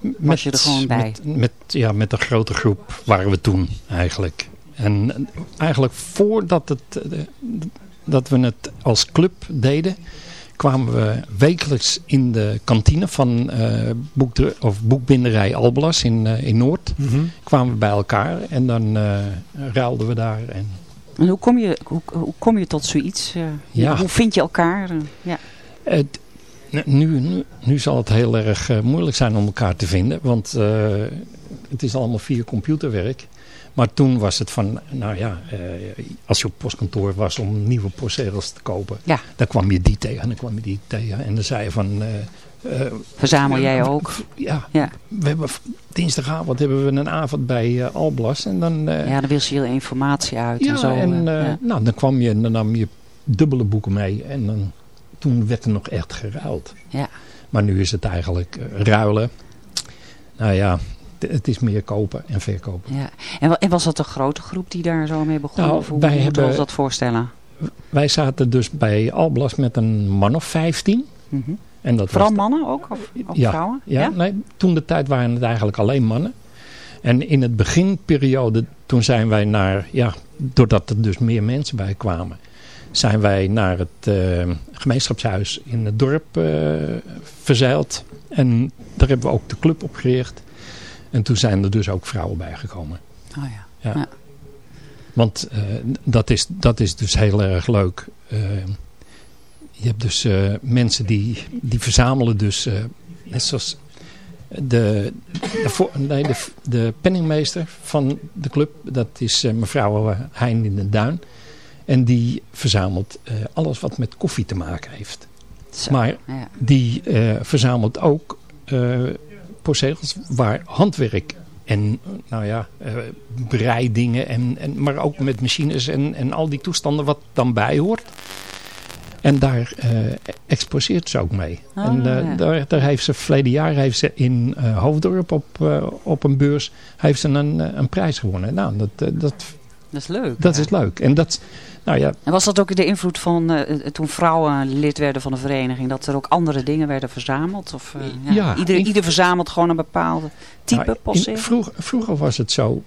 was met, je er gewoon bij? Met, met, ja, met een grote groep waren we toen eigenlijk. En eigenlijk voordat het, uh, dat we het als club deden, kwamen we wekelijks in de kantine van uh, boek of boekbinderij Alblas in, uh, in Noord. Mm -hmm. Kwamen we bij elkaar en dan uh, ruilden we daar. En, en hoe, kom je, hoe, hoe kom je tot zoiets? ja. Hoe vind je elkaar? ja. Het, nu, nu, nu zal het heel erg moeilijk zijn om elkaar te vinden. Want het is allemaal via computerwerk. Maar toen was het van, nou ja, uh, als je op postkantoor was om nieuwe postzegels te kopen. Ja. Dan kwam je die tegen en dan kwam je die tegen. En dan zei je van... Uh, uh, Verzamel jij ook? Ja. ja. We hebben, dinsdagavond hebben we een avond bij Alblas. En dan, ja, dan wist je heel informatie uit ja, en zo. En, ja. nou, dan kwam je en dan nam je dubbele boeken mee. En dan, toen werd er nog echt geruild. Ja. Maar nu is het eigenlijk ruilen. Nou ja, het is meer kopen en verkopen. Ja. En, en was dat een grote groep die daar zo mee begon? Nou, of hoe wij moeten we hebben, ons dat voorstellen? Wij zaten dus bij Alblas met een man of 15. Mm -hmm. en dat Vooral was mannen ook? Of, of ja, vrouwen? Ja, ja? Nee, toen de tijd waren het eigenlijk alleen mannen. En in het beginperiode, toen zijn wij naar, ja, doordat er dus meer mensen bij kwamen, zijn wij naar het uh, gemeenschapshuis in het dorp uh, verzeild. En daar hebben we ook de club opgericht. En toen zijn er dus ook vrouwen bijgekomen. Oh ja. ja. ja. Want uh, dat, is, dat is dus heel erg leuk. Uh, je hebt dus uh, mensen die, die verzamelen dus, net zoals de, de, nee, de, de penningmeester van de club, dat is mevrouw Hein in de Duin. En die verzamelt alles wat met koffie te maken heeft. Zo, maar ja. die verzamelt ook postzegels waar handwerk en nou ja, uh, breidingen, en, en, maar ook met machines en, en al die toestanden wat dan bij hoort. En daar uh, exposeert ze ook mee. Oh, en uh, ja. daar, daar heeft ze verleden jaar heeft ze in Hoofddorp op, op een beurs heeft ze een, een prijs gewonnen. Nou, dat, dat, dat is leuk. Dat ja. is leuk. En dat, nou ja, en was dat ook de invloed van uh, toen vrouwen lid werden van de vereniging, dat er ook andere dingen werden verzameld? Of, uh, ja, ja, ieder, in, ieder verzamelt gewoon een bepaalde type nou, postzegel? Vroeg, vroeger was het zo,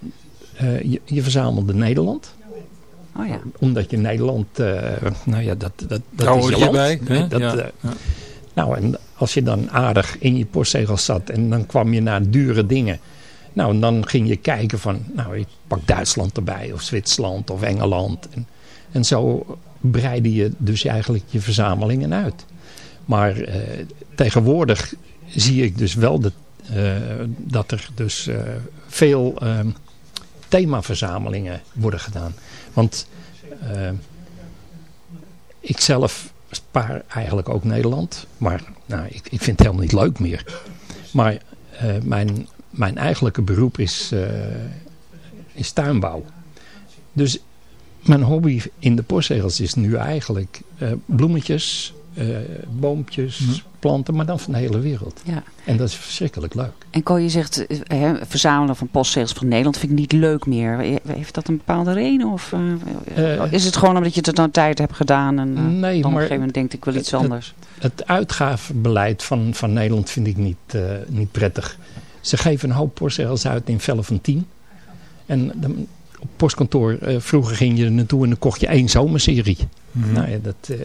uh, je, je, verzamelde Nederland. Oh ja. Omdat je Nederland, nou ja, dat, dat, dat Daar is je je land. bij. Nee, dat, ja. ja. Nou, en als je dan aardig in je postzegels zat en dan kwam je naar dure dingen. Nou, en dan ging je kijken van, nou, ik pak Duitsland erbij of Zwitserland of Engeland. En, en zo breidde je dus eigenlijk je verzamelingen uit. Maar uh, tegenwoordig zie ik dus wel de, uh, dat er dus uh, veel themaverzamelingen worden gedaan. Want ik zelf spaar eigenlijk ook Nederland. Maar nou, ik, ik vind het helemaal niet leuk meer. Maar mijn, mijn eigenlijke beroep is, is tuinbouw. Dus mijn hobby in de postzegels is nu eigenlijk uh, bloemetjes, uh, boompjes, Mhm. hm. planten, maar dan van de hele wereld. Ja. En dat is verschrikkelijk leuk. En Ko, je zegt, uh, hè, verzamelen van postzegels van Nederland vind ik niet leuk meer. Heeft dat een bepaalde reden? Of Eh, is het gewoon omdat je het een tijd hebt gedaan en nee, dan op een gegeven moment denkt ik wil iets anders? Het, het uitgavenbeleid van, van Nederland vind ik niet, niet prettig. Ze geven een hoop postzegels uit in vellen van 10. En dan, op postkantoor, uh, vroeger ging je er naartoe en dan kocht je één zomerserie. Mhm. Nou ja, dat, uh,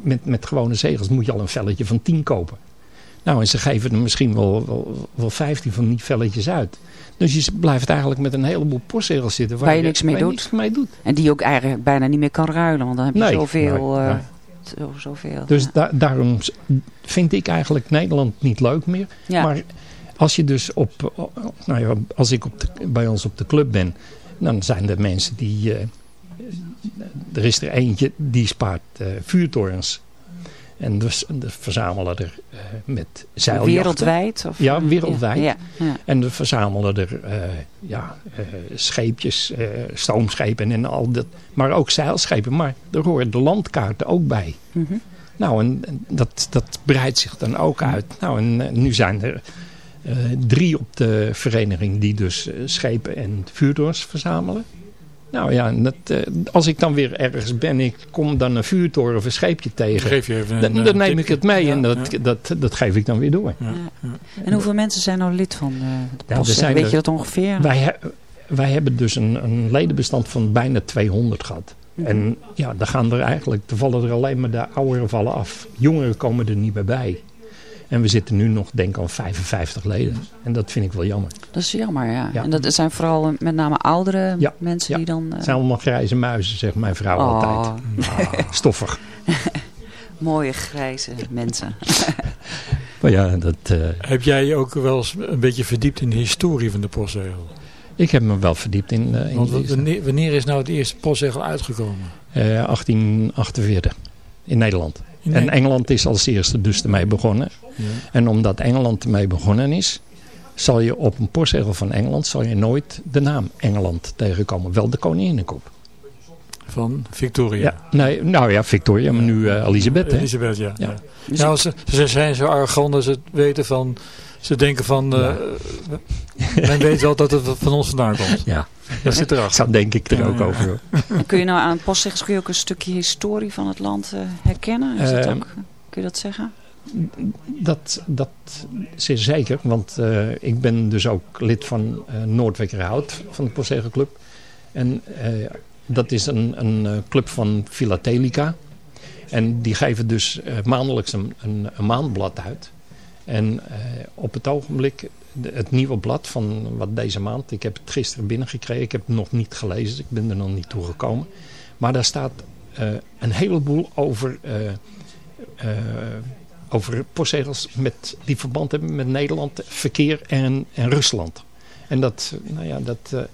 met, met gewone zegels moet je al een velletje van 10 kopen. Nou, en ze geven er misschien wel, wel, wel 15 van die velletjes uit. Dus je blijft eigenlijk met een heleboel postzegels zitten. Waar, waar je niks mee, waar doet. niks mee doet. En die je ook eigenlijk bijna niet meer kan ruilen. Want dan heb je nee, zoveel. Nee, nee. zo, zoveel dus ja. da daarom vind ik eigenlijk Nederland niet leuk meer. Ja. Maar als je dus op, nou ja, als ik op de, bij ons op de club ben, dan zijn er mensen die, uh, er is er eentje die spaart uh, vuurtorens. En dus de verzamelen er eh, met zeiljachten. Wereldwijd? Of, Ja, wereldwijd. Ja, ja. En we verzamelen er eh, ja, eh, scheepjes, eh, stoomschepen en al dat. Maar ook zeilschepen. Maar er horen de landkaarten ook bij. Mhm. Nou, en dat, dat breidt zich dan ook uit. Nou, en eh, nu zijn er eh, drie op de vereniging die dus eh, schepen en vuurdoors verzamelen. Nou ja, dat, eh, als ik dan weer ergens ben, ik kom dan een vuurtoren of een scheepje tegen. Geef je even een, Dan, eh, dan neem ik het mee Ja, en dat, ja. dat, dat geef ik dan weer door. Ja, ja. En hoeveel mensen zijn nou lid van eh, de Ja, post? zijn Weet er- je dat ongeveer? Wij, he- wij hebben dus een, een ledenbestand van bijna 200 gehad. Mhm. En ja, dan gaan er eigenlijk, er vallen er alleen maar de ouderen vallen af. Jongeren komen er niet meer bij. En we zitten nu nog, denk ik, aan 55 leden. En dat vind ik wel jammer. Dat is jammer, ja. Ja. En dat zijn vooral eh, met name oudere Ja, mensen ja. die dan... eh, Het zijn allemaal grijze muizen, zegt mijn vrouw oh, altijd. Ah, stoffig. mooie grijze mensen. Maar ja, dat, eh, Heb jij je ook wel eens een beetje verdiept in de historie van de postzegel? ik heb me wel verdiept in, eh, in Want wanneer, wanneer is nou het eerste postzegel uitgekomen? Eh, 1848 in Nederland. In En Engeland is als eerste dus ermee begonnen. Ja. En omdat Engeland ermee begonnen is, zal je op een postzegel van Engeland zal je nooit de naam Engeland tegenkomen. Wel de koninginnekop. Van Victoria. Ja, nee, nou ja, Victoria, maar nu eh, Elisabeth. Hè? Elisabeth, ja. Ja. ja. Nou, ze, ze zijn zo arrogant ze het weten van... Ze denken van... eh men weet wel dat het van ons vandaan komt. Ja, Dat zit erachter. zo denk ik er Ja, ook ja. over. En kun je nou aan postzegels kun je ook een stukje historie van het land eh, herkennen? Is dat Ehm, ook, kun je dat zeggen? Dat, dat zeer zeker, want eh, ik ben dus ook lid van eh Noordwijkerhout van de Postzegelclub. En eh, dat is een, een eh, club van Philatelica. En die geven dus eh, maandelijks een, een, een maandblad uit. En eh, op het ogenblik, het nieuwe blad van wat deze maand, ik heb het gisteren binnengekregen, ik heb het nog niet gelezen, ik ben er nog niet toe gekomen. Maar daar staat eh, een heleboel over, eh, over postzegels met, die verband hebben met Nederland, verkeer en, en Rusland. En dat, nou ja, dat...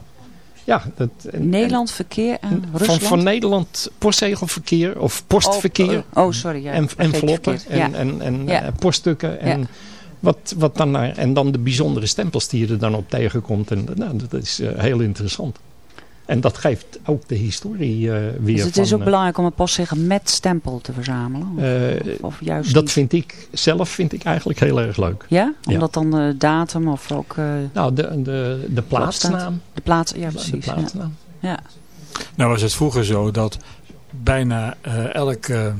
ja, dat, en- Nederland, verkeer en en- van, Rusland? van Nederland postzegelverkeer of postverkeer. Oh, oh, sorry. Ja, en enveloppen en, Ja. en, en Ja. eh, poststukken. En, wat, wat dan, en dan de bijzondere stempels die je er dan op tegenkomt. En, nou, dat is eh, heel interessant. En dat geeft ook de historie eh, weer Dus het van... is ook eh, belangrijk om een postzegel met stempel te verzamelen? Of, eh, of juist dat niet? vind ik zelf vind ik eigenlijk heel erg leuk. Ja? Ja. Omdat dan de datum of ook eh, Nou, de, de, de plaatsnaam. de plaats... Ja, De precies. ja. plaatsnaam. Ja. Nou was het vroeger zo dat bijna eh, elke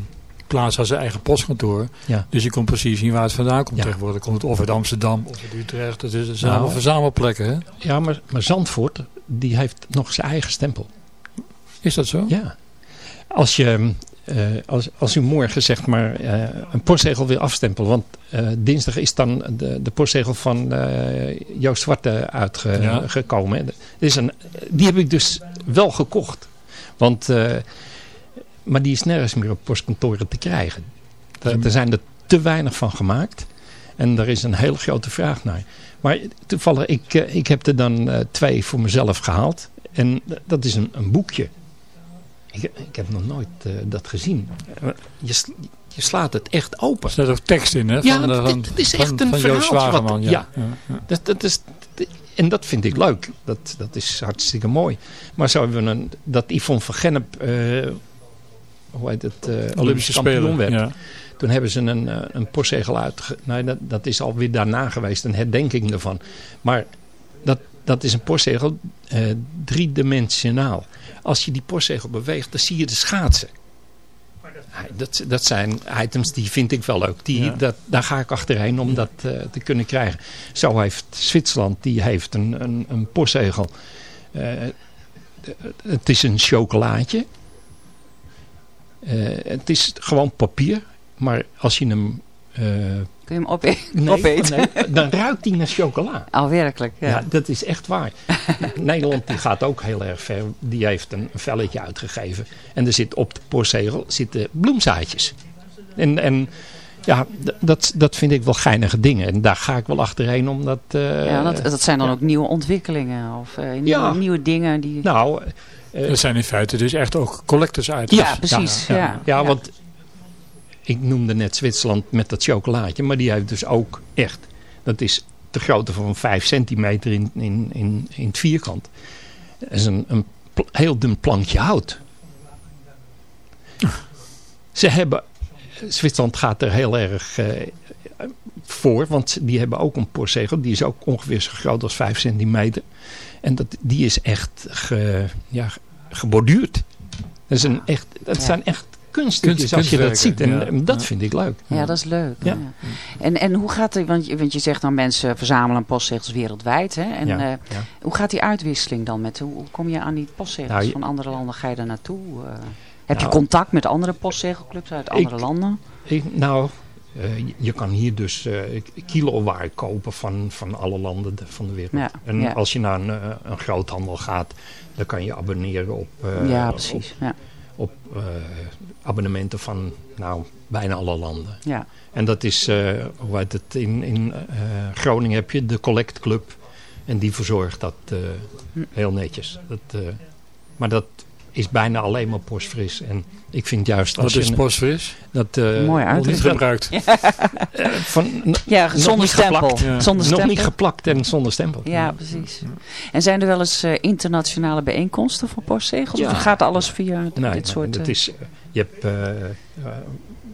plaats had zijn eigen postkantoor. Ja. Dus je kon precies zien waar het vandaan komt. Ja. Tegenwoordig komt het of uit Amsterdam of uit Utrecht. Het, is, zijn Nou. allemaal verzamelplekken. Hè? Ja, maar, maar Zandvoort, die heeft nog zijn eigen stempel. Is dat zo? Ja. Als je... eh, als, als u morgen zeg maar eh, een postzegel wil afstempelen. Want eh, dinsdag is dan de, de postzegel van Joost Zwarte Ja. uitgekomen. is een, die heb ik dus wel gekocht. Want, maar die is nergens meer op postkantoren te krijgen. Er, er zijn er te weinig van gemaakt. En er is een hele grote vraag naar. Maar toevallig, ik, eh, ik heb er dan eh, twee voor mezelf gehaald. En dat is een, een boekje. Ik, ik heb nog nooit eh, dat gezien. Je, je slaat het echt open. Er staat ook tekst in, hè? Ja, van, het- van, het is echt een van wat- Zwageman. Ja. ja. Ja, ja. Dat, dat is, en dat vind ik leuk. Dat, dat is hartstikke mooi. Maar zo hebben we een, dat Yvonne van Gennep, hoe heet het, Olympische kampioen werd. Ja. Toen hebben ze een, eh, een postzegel uit. Nee, dat, dat is alweer daarna geweest, een herdenking ervan. Maar dat, dat is een postzegel eh, driedimensionaal. Als je die postzegel beweegt, dan zie je de schaatsen. Dat, dat zijn items die vind ik wel leuk. Die, Ja. dat, daar ga ik achterheen om dat eh, te kunnen krijgen. Zo heeft Zwitserland die heeft een, een, een postzegel. Eh, het is een chocolaatje. Het is gewoon papier. Maar als je hem... eh, Kun je hem ope nee, opeten? nee, dan ruikt hij naar chocola. Oh, werkelijk. Ja. Ja. dat is echt waar. Nederland die gaat ook heel erg ver. Die heeft een, velletje uitgegeven. En er zit op de postzegel zitten bloemzaadjes. En, en ja, dat, dat vind ik wel geinige dingen. En daar ga ik wel achterheen omdat... eh, Ja, dat, dat zijn dan ja. ook nieuwe ontwikkelingen of eh, nieuwe, Ja. nieuwe dingen die... Nou, eh, Dat zijn in feite dus echt ook collectors items. ja, precies. Ja, ja, want ik noemde net Zwitserland met dat chocolaatje. Maar die heeft dus ook echt, dat is de grootte van 5 centimeter in, in, in, in het vierkant. Dat is een, een heel dun plankje hout. Ze hebben, Zwitserland gaat er heel erg eh, voor, want die hebben ook een postzegel. Die is ook ongeveer zo groot als 5 centimeter. En dat, die is echt ge, ja, geborduurd. Dat, is een echt, dat Ja. zijn echt kunststukjes Kunst- als je dat ziet. En ja. dat Ja. vind ik leuk. Ja, dat is leuk. Ja. Ja. En, en hoe gaat het, want je, want je zegt dan mensen verzamelen postzegels wereldwijd. Hè? En Ja, eh, ja. hoe gaat die uitwisseling dan? Met, hoe, kom je aan die postzegels Nou, je- van andere landen? Ga je daar naartoe? Eh, heb je Nou, contact met andere postzegelclubs uit andere landen? Ik, nou, eh, je- je kan hier dus eh kilowaar kopen van, van alle landen de- van de wereld. Ja, en ja. als je naar een, een groothandel gaat, dan kan je abonneren op, eh, ja, op, precies. Ja. op eh, abonnementen van nou, bijna alle landen. Ja. En dat is, eh, hoe heet het, in, in eh, Groningen heb je de Collect Club. En die verzorgt dat eh, Hm. heel netjes. Dat, eh, maar dat is bijna alleen maar postfris. En ik vind juist als Wat is postfris? Dat, eh, Mooi Nog niet gebruikt. eh, van, Ja, zonder niet stempel. geplakt. Ja. Zonder Nog stempel. niet geplakt en zonder stempel. Ja, precies. En zijn er wel eens eh, internationale bijeenkomsten voor postzegels? Ja. Of gaat alles via Nee, dit soort... nee, dat is, je, hebt, eh, eh,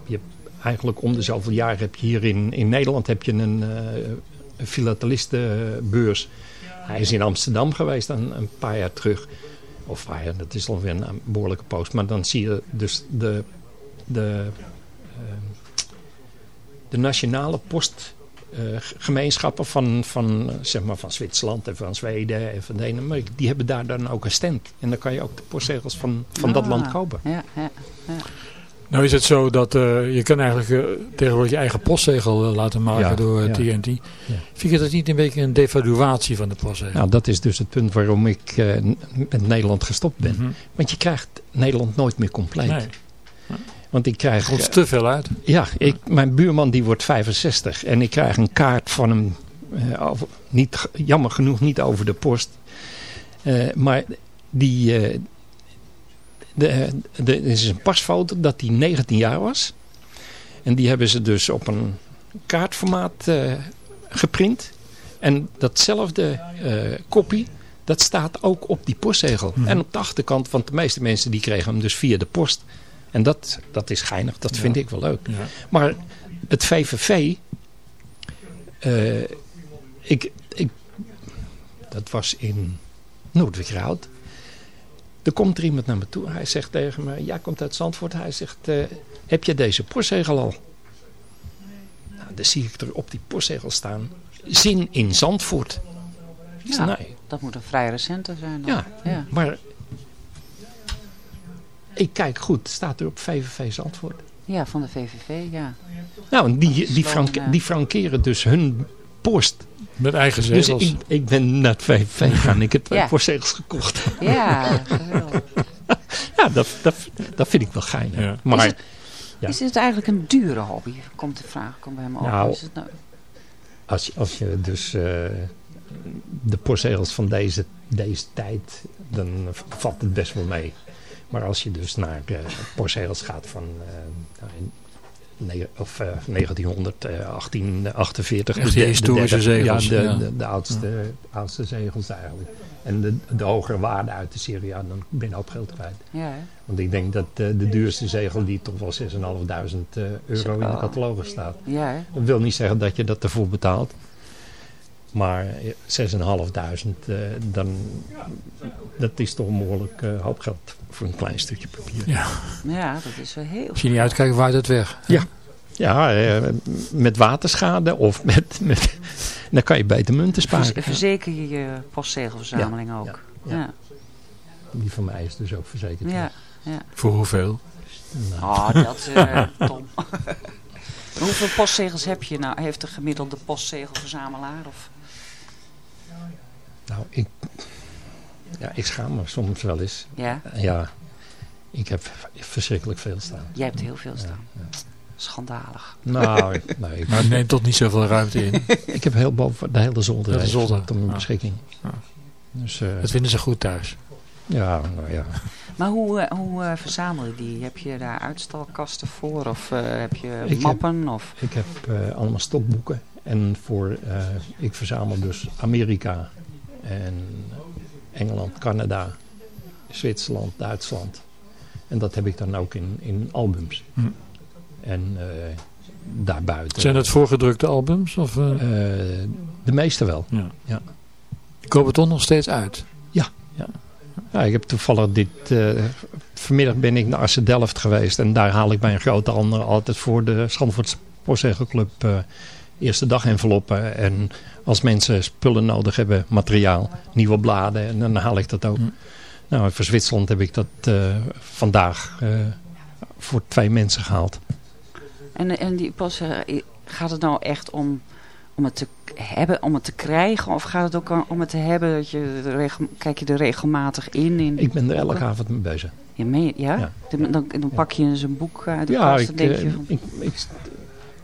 je hebt eigenlijk om de zoveel jaar heb je hier in, in Nederland heb je een, eh filatelistenbeurs. Hij is in Amsterdam geweest een, een paar jaar terug. Of paar jaar, dat is alweer een behoorlijke post. Maar dan zie je dus de, de, de nationale postgemeenschappen van, van, eh, zeg maar van Zwitserland en van Zweden en van Denemarken. Die hebben daar dan ook een stand. En dan kan je ook de postzegels van, van dat Ah, land kopen. Ja, ja. Nou is het zo dat eh, je kan eigenlijk eh, tegenwoordig je eigen postzegel eh, laten maken Ja, door eh, ja. TNT. Vind je dat niet een beetje een devaluatie van de postzegel? Nou, dat is dus het punt waarom ik eh, met Nederland gestopt ben. Mhm. Want je krijgt Nederland nooit meer compleet. Nee, Want ik krijg... komt eh, te veel uit. ja, ik, mijn buurman die wordt 65. En ik krijg een kaart van hem. eh, niet, jammer genoeg niet over de post. Eh, maar die... eh, de, de, is een pasfoto dat hij 19 jaar was. En die hebben ze dus op een kaartformaat geprint. En datzelfde kopie, dat staat ook op die postzegel. Mhm. En op de achterkant, want de meeste mensen die kregen hem dus via de post. En dat, dat is geinig, dat vind ik wel leuk. Ja. Maar het VVV, eh, ik, ik, dat was in Noordwijkerhout. Er komt er iemand naar me toe. Hij zegt tegen me, jij komt uit Zandvoort. Hij zegt, eh, heb je deze postzegel al? Nou, dan zie ik er op die postzegel staan. Zin in Zandvoort. Ja. nee, Dat moet een vrij recente zijn dan. ja, Ja. maar ik kijk goed. Staat er op VVV Zandvoort. Ja, van de VVV, ja. Nou, die, die, ja. die frankeren dus hun post. Met eigen Dus zegels. ik, ik ben naar het VVV gegaan. Ik heb twee Ja. postzegels gekocht. Ja. Ja, dat, dat, dat vind ik wel geinig. Ja. Maar Is het- Ja. Is het eigenlijk een dure hobby? Komt de vraag komt bij hem op. Nou, Is het nou, als, je- als je dus eh, de postzegels van deze, deze tijd, dan valt het best wel mee. Maar als je dus naar postzegels gaat van eh, nou, of, eh, 1900, eh, 1848. Echt dus die de- de historische zegels, Ja, de, ja. de, de oudste, oudste zegels eigenlijk. En de, de hogere waarde uit de serie, ja, dan ben je een hoop geld kwijt. ja, hè? Want ik denk dat eh, de duurste zegel die toch wel 6.500 eh, euro in de catalogus staat. ja hè? Dat wil niet zeggen dat je dat ervoor betaalt. Maar eh, 6.500, eh dan, dat is toch een behoorlijk eh, hoop geld voor een klein stukje papier. Ja. Ja, dat is wel heel Als je niet uitkijkt, waait het weg. Ja. Ja, eh, met waterschade of met, met... Dan kan je beter munten sparen. Verzeker je je postzegelverzameling ook. ja, Ja, ja. ja. Die van mij is dus ook verzekerd. ja. Voor hoeveel? Nou, Oh, dat eh Tom. Hoeveel postzegels heb je nou? Heeft de gemiddelde postzegelverzamelaar? Of? Nou, ik, ja, ik schaam me soms wel eens. Ja, Ja, ik heb verschrikkelijk veel staan. jij hebt heel veel staan. Schandalig. Nou, ik, Maar het neemt toch niet zoveel ruimte in. ik heb heel boven de hele zolder, De zolder, tot mijn ja. beschikking. Ja. Dus, eh, Dat vinden ze goed thuis. ja, nou ja. Maar hoe, eh, hoe eh, verzamel je die? Heb je daar uitstalkasten voor? Of eh, heb je Ik heb- mappen? Of... Ik heb eh, allemaal stokboeken. En voor, eh, ik verzamel dus Amerika en Engeland, Canada, Zwitserland, Duitsland. En dat heb ik dan ook in, in albums. Hm. En eh, daarbuiten. Zijn dat voorgedrukte albums? Of, eh, Eh, de meeste wel. ja. ja. Komen toch nog steeds uit? Ja, ik heb toevallig dit... vanmiddag ben ik naar Assen Delft geweest. En daar haal ik bij een grote ander altijd voor de Schandvoorts Postzegelclub eerste dag enveloppen. En als mensen spullen nodig hebben, materiaal, nieuwe bladen. En dan haal ik dat ook. Hm. Nou, voor Zwitserland heb ik dat eh, vandaag eh, voor twee mensen gehaald. En, en die pas, eh, gaat het nou echt om, om het te hebben, om het te krijgen? Of gaat het ook om het te hebben? Dat je regel- kijk je er regelmatig in? in Ik ben er elke avond mee bezig. Je meen- ja? Ja. Dan, dan, dan pak je eens een boek uit de Ja, kast en denk je van... ik, ik,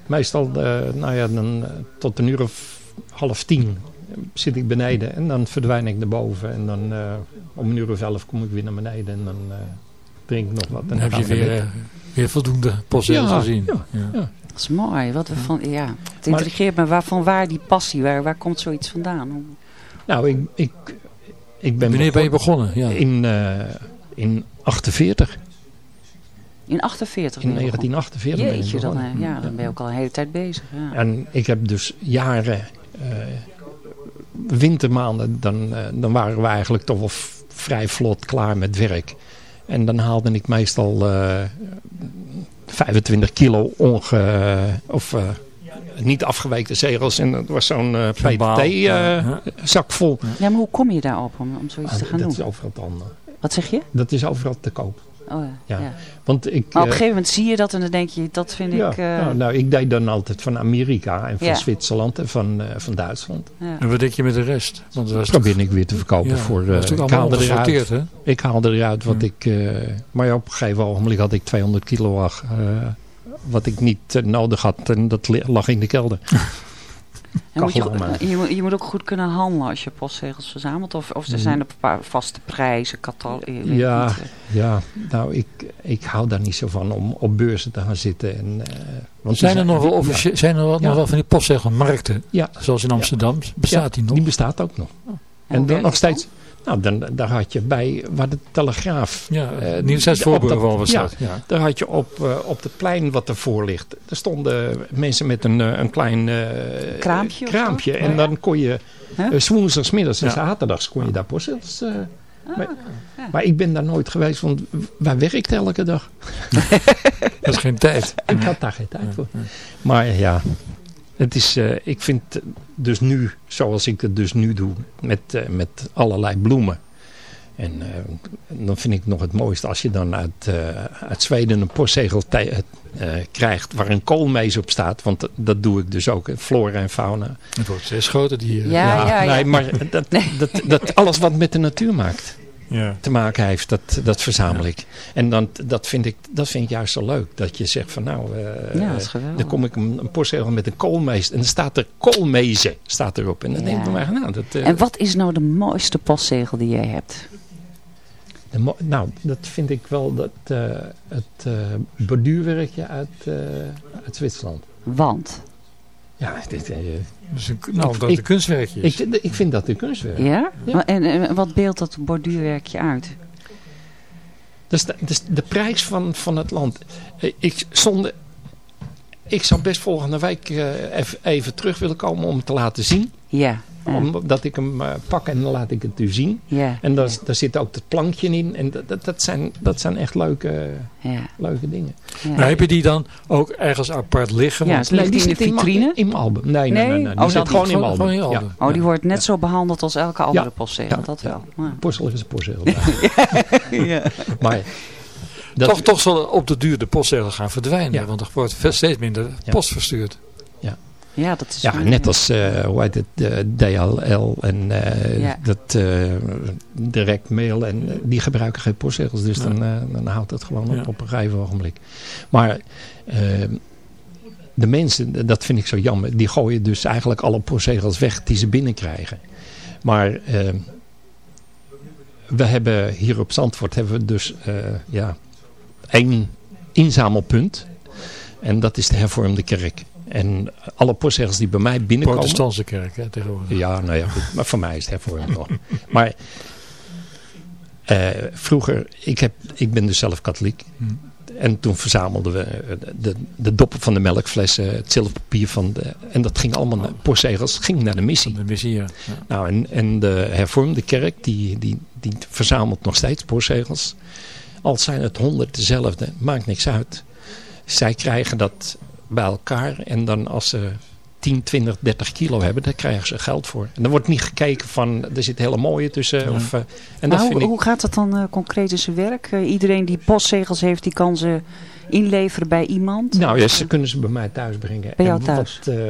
meestal eh, nou ja, dan, eh, tot een uur of half tien zit ik beneden en dan verdwijn ik naar boven. En dan eh, om een uur of elf kom ik weer naar beneden en dan eh, drink ik nog wat. En Dan heb je we weer, weer voldoende postzegels Ja, gezien. ja, ja. Dat is mooi. Wat we van, ja, het intrigeert me. Waar, van waar die passie? Waar, waar komt zoiets vandaan? Nou, ik, ik, ik ben Wanneer ben je begonnen? Ja. in, eh, in 48. In 48 In ben je begonnen. 1948 ben Jeetje, dan, eh, ja, dan ben je ook al een hele tijd bezig. Ja. En ik heb dus jaren, eh, wintermaanden, dan, eh, dan waren we eigenlijk toch wel vrij vlot klaar met werk. En dan haalde ik meestal eh 25 kilo onge, of eh, niet afgeweekte zegels. En dat was zo'n eh, Zo'n baal. PTT Ja, eh, ja. zak vol. ja, maar hoe kom je daarop om, om zoiets te gaan Ah, dat doen? is overal te handen. Wat zeg je? Dat is overal te koop. Oh, ja. Want ik, Maar op eh, een gegeven moment zie je dat en dan denk je, dat vind ja, ik... eh, nou, nou, ik deed dan altijd van Amerika en van Ja. Zwitserland en van, eh, van Duitsland. ja. En wat denk je met de rest? Want dat was probeer ik weer te verkopen ja, voor uh, ik allemaal haalde eruit. hè? Ik haalde eruit wat Ja. ik... eh, maar ja, op een gegeven ogenblik had ik 200 kilo lag, eh, wat ik niet eh, nodig had. En dat lag in de kelder. En moet je, je, moet- je moet ook goed kunnen handelen als je postzegels verzamelt. Of, of er Mhm. zijn er paar vaste prijzen, katal, Ja. niet, eh. Ja, nou, ik, ik hou daar niet zo van om op beurzen te gaan zitten. En, eh, want Zijn er nog wel, ja, zijn er wel, Ja. nog wel van die postzegelmarkten? Ja. Zoals in Amsterdam. Bestaat die nog? Die bestaat ook nog. En En dan nog steeds... Nou, dan, daar had je bij waar de Telegraaf... Ja, eh, op dat- Voorburg was ja, dat. Ja. Daar had je op, eh, op het plein wat ervoor ligt. Er stonden mensen met een, eh, een klein eh, Kraampje kraampje. En Ja. dan kon je Huh? uh, woensdags, middags en Ja. zaterdags kon je daar eh maar, ja. maar ik ben daar nooit geweest, want wij werkten elke dag. Dat is geen tijd. Ik had daar geen tijd voor. Maar ja, het is, eh, ik vind dus nu, zoals ik het dus nu doe, met, eh, met allerlei bloemen. En eh, dan vind ik nog het mooiste als je dan uit, eh, uit Zweden een postzegel eh, krijgt waar een koolmees op staat. Want dat, doe ik dus ook, flora en fauna. Het wordt steeds groter. Die, Ja, ja, ja. Nee, maar dat, dat, dat, alles wat met de natuur maakt ja. te maken heeft, dat, dat verzamel ik. En dan, dat, vind ik, dat vind ik juist zo leuk. Dat je zegt van nou, eh, Ja, dat is geweldig. dan kom ik een, een postzegel met een koolmees. En dan staat er koolmezen staat erop. En dan Ja. denk ik bij mij, nou, dat, eh, En wat is nou de mooiste postzegel die jij hebt? nou, dat vind ik wel dat, eh, het eh borduurwerkje uit, eh, uit Zwitserland. Want? Ja, dit, eh, Dus een, nou, Ik- dat ik- een kunstwerkje is. ik, ik vind dat een kunstwerk. Ja? En, en wat beeldt dat borduurwerkje uit? Dat is de, dat is de prijs van, van het land. Eh, Ik, zonder, ik zou best volgende week eh, even, even terug willen komen om het te laten zien. Ja. Omdat ik hem eh, pak en dan laat ik het u zien. Ja. En daar, daar zit ook het plankje in. En dat, dat, dat, zijn, dat zijn echt leuke, Ja. leuke dingen. ja. Nou, heb je die dan ook ergens apart liggen? Ja, het ligt in de zit in, vitrine? in mijn album. Nee, nee, nee. nee. Die Oh, zit gewoon in mijn Gewoon album. in. Oh, die Ja. wordt net zo behandeld als elke andere Ja. postzegel. Ja. Dat wel. Ja. Porcel is een porcel. ja. Maar dat, toch, toch zal op de duur de postzegel gaan verdwijnen. Ja. Want er wordt steeds minder Ja. post verstuurd. Ja, dat is Ja, net ja. als, eh, hoe heet het, de DHL en eh, Ja. dat eh, direct mail. En die gebruiken geen postzegels. Dus dan, eh, dan houdt het gewoon op Ja. op een gegeven ogenblik. Maar eh, de mensen, dat vind ik zo jammer. Die gooien dus eigenlijk alle postzegels weg die ze binnenkrijgen. Maar eh, we hebben hier op Zandvoort hebben we dus eh, ja, één inzamelpunt. En dat is de hervormde kerk. En alle postzegels die bij mij binnenkomen... Protestantse kerk hè, tegenwoordig. Ja, nou ja, goed. Maar voor mij is het hervormd nog. Maar eh, vroeger, ik, heb, ik ben dus zelf katholiek. Hmm. En toen verzamelden we eh, de, de doppen van de melkflessen, het zilverpapier van de... En dat ging allemaal naar postzegels, ging naar de missie. De missie, ja. Ja. Nou, en, en de hervormde kerk, die, die, die verzamelt nog steeds postzegels. Al zijn het honderd dezelfde, maakt niks uit. Zij krijgen dat bij elkaar en dan als ze 10, 20, 30 kilo hebben, daar krijgen ze geld voor. En dan wordt niet gekeken van, er zit hele mooie tussen. Of, eh, en dat Maar vind hoe, ik... hoe gaat dat dan eh, concreet in zijn werk? Eh, iedereen die postzegels heeft, die kan ze inleveren bij iemand? Nou ja, ze kunnen ze bij mij thuis brengen. Bij jou En thuis? Dat, eh,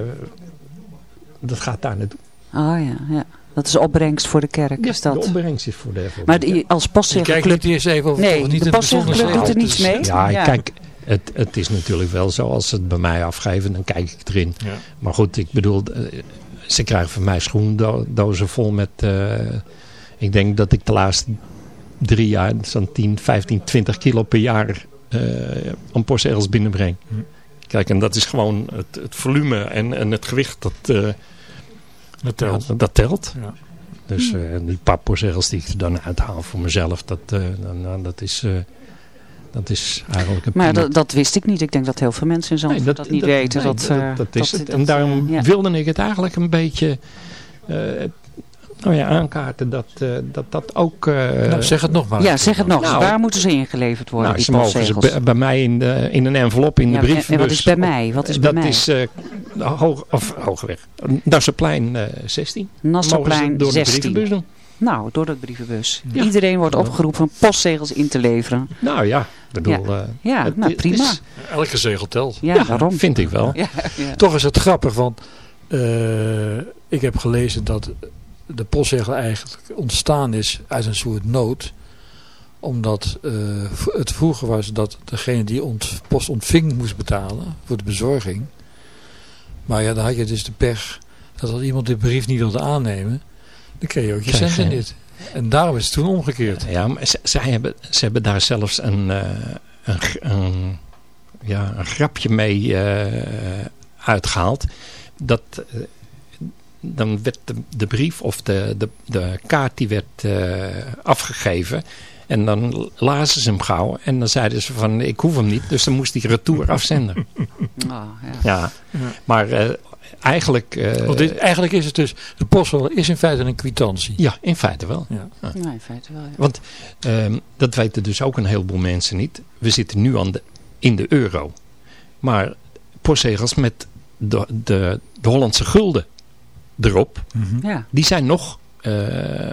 dat gaat daar naartoe. Ah ja, ja. Dat is opbrengst voor de kerk, Ja, is dat? de opbrengst is voor de Maar als Je kijkt postzegelclub... niet eerst even of het Nee, niet de een bijzonder postzegelclub doet er niets mee. Ja, Ja. kijk, het, het is natuurlijk wel zo. Als ze het bij mij afgeven, dan kijk ik erin. Ja. Maar goed, ik bedoel, eh, ze krijgen van mij schoendozen vol met... eh, ik denk dat ik de laatste drie jaar zo'n 10, 15, 20 kilo per jaar eh aan binnenbreng. Hm. Kijk, en dat is gewoon het, het volume en, en het gewicht dat, Dat telt. ja, dat telt. Ja. Dus die paar die ik er dan uithaal voor mezelf, dat, dan, nou, dat, is, dat is eigenlijk een Maar dat, dat wist ik niet. Ik denk dat heel veel mensen in Nee, dat, niet weten. nee, dat, eh, dat is dat- het. dat, en daarom eh, ja. wilde ik het eigenlijk een beetje eh, nou ja, aankaarten dat eh, dat, dat ook... eh, Nou, zeg het nog maar. Ja, zeg het nog eens. Nou, Waar moeten ze ingeleverd worden, nou, die ze mogen ze postzegels? bij, bij mij in, de, in een envelop in Ja, de brief. en wat is bij mij? Wat is bij dat mij? is eh hoog, of, Hogeweg. Nasseplein eh 16. Nassauplein Mogen ze door de 16. brievenbus doen. Nou, door de brievenbus. Ja. Iedereen wordt opgeroepen postzegels in te leveren. Nou ja, ik bedoel... eh, Ja, het- nou prima. is- Elke zegel telt. Ja, ja, daarom. vind ik wel. Ja, ja. Toch is het grappig, want eh, ik heb gelezen dat de postzegel eigenlijk ontstaan is uit een soort nood. Omdat eh, het vroeger was dat degene die ont, post ontving moest betalen voor de bezorging. Maar ja, dan had je dus de pech dat als iemand de brief niet wilde aannemen, dan kreeg je ook je Krijg centen je- niet. En daarom is het toen omgekeerd. Ja, maar ze, zij hebben, ze hebben daar zelfs een, eh, een, een, ja, een grapje mee eh, uitgehaald. Dat, eh, dan werd de, de brief of de, de, de kaart die werd eh, afgegeven. En dan lazen ze hem gauw. En dan zeiden ze van ik hoef hem niet. Dus dan moest hij retour afzenden. Ah, ja. Ja, maar eh, eigenlijk... eh, Want dit, eigenlijk is het dus, de postzegel is in feite een kwitantie. ja, in feite wel. Ja. Nou, in feite wel, ja. Want ehm, dat weten dus ook een heleboel mensen niet. We zitten nu aan de, in de euro. Maar postzegels met de, de, de Hollandse gulden erop, Mhm. ja. die zijn nog eh,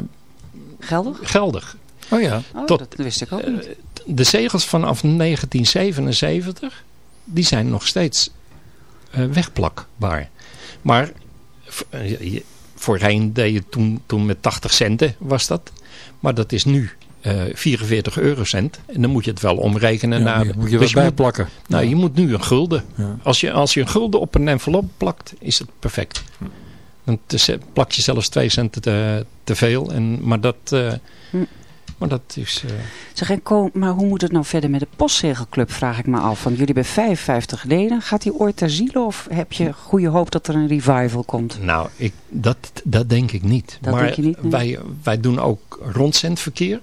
Geldig? geldig. Oh ja. Oh, Tot- dat wist ik ook Eh, niet. de zegels vanaf 1977, die zijn nog steeds eh, wegplakbaar. Maar eh, voorheen deed je toen, toen met 80 centen was dat. Maar dat is nu eh 44 eurocent. En dan moet je het wel omrekenen Ja, naar... moet je- moet je dus wat bijplakken. nou, Ja. je moet nu een gulden. Ja. Als je, als je een gulden op een envelop plakt, is het perfect. Dan te- plak je zelfs 2 cent te, te veel. En, maar dat... eh, Hm. Maar dat is... eh, Zeg, en Ko, maar hoe moet het nou verder met de postzegelclub, vraag ik me af. Want jullie hebben 55 leden. Gaat die ooit ter ziele of heb je goede hoop dat er een revival komt? Nou, ik, dat, dat denk ik niet. Dat maar denk je niet, nee? wij, wij doen ook rondzendverkeer.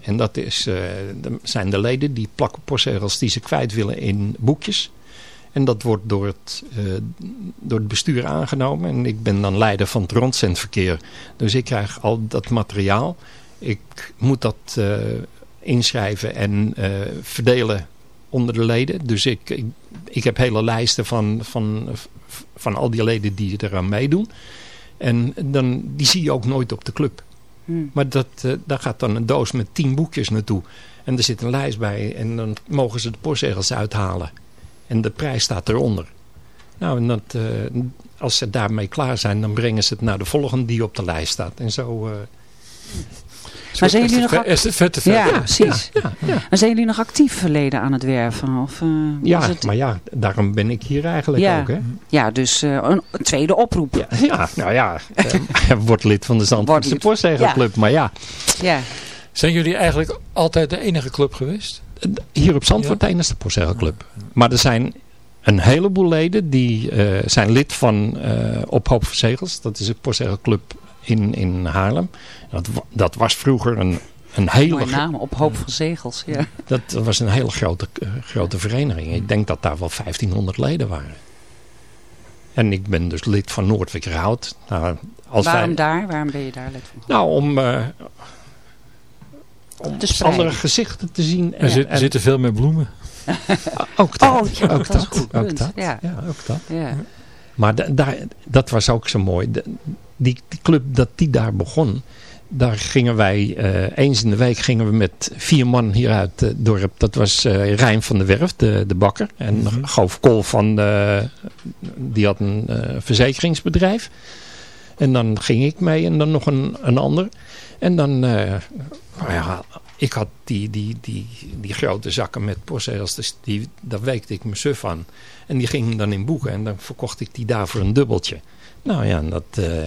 En dat is, eh, de- zijn de leden die plakken postzegels die ze kwijt willen in boekjes. En dat wordt door het, eh, door het bestuur aangenomen. En ik ben dan leider van het rondzendverkeer. Dus ik krijg al dat materiaal. Ik moet dat eh, inschrijven en eh, verdelen onder de leden. Dus ik, ik, ik heb hele lijsten van, van, van al die leden die eraan meedoen. En dan, die zie je ook nooit op de club. Hm. Maar dat, eh, daar gaat dan een doos met tien boekjes naartoe. En er zit een lijst bij. En dan mogen ze de postzegels uithalen. En de prijs staat eronder. Nou, en dat, als ze daarmee klaar zijn, dan brengen ze het naar de volgende die op de lijst staat. En zo... Maar zijn jullie nog... Is het vette Ja, vet? precies. Maar zijn jullie nog actief verleden aan het werven? Of, eh, ja, het... maar ja, daarom ben ik hier eigenlijk Ja. ook. Hè? ja, dus eh, een, tweede oproep. Ja, ja, nou ja, eh, word lid van de Zandvoortse postzegelclub. Maar ja, Ja. Zijn jullie eigenlijk altijd de enige club geweest? Hier op Zandvoort Ja. de enige Porcegelclub. Maar er zijn een heleboel leden die eh, zijn lid van eh Op Hoop van Zegels. Dat is een Porcegelclub in, in Haarlem. Dat, dat was vroeger een, een hele... Mooie naam, op hoop van zegels. Ja. Dat was een hele grote, eh, grote vereniging. Ik denk dat daar wel 1500 leden waren. En ik ben dus lid van Noordwijkerhout. Nou, als Waarom wij, daar? Waarom ben je daar lid van? Nou, om, eh, om andere gezichten te zien. Er, zit, er zitten veel meer bloemen. ook dat. Oh, ja, ook dat ook punt. dat. Ja. ook dat. Ja. Maar da- daar, dat was ook zo mooi. De- die, die club dat die daar begon, daar gingen wij eh, eens in de week gingen we met vier man hier uit het dorp. Dat was eh Rijn van der Werf, de, de bakker. En Goof Kool van de, die had een eh, verzekeringsbedrijf. En dan ging ik mee en dan nog een, een ander. En dan, eh, nou ja, ik had die, die, die, die grote zakken met dus die, daar weekte ik mijn suf aan. En die ging dan in boeken en dan verkocht ik die daar voor een dubbeltje. Nou ja, dat, eh,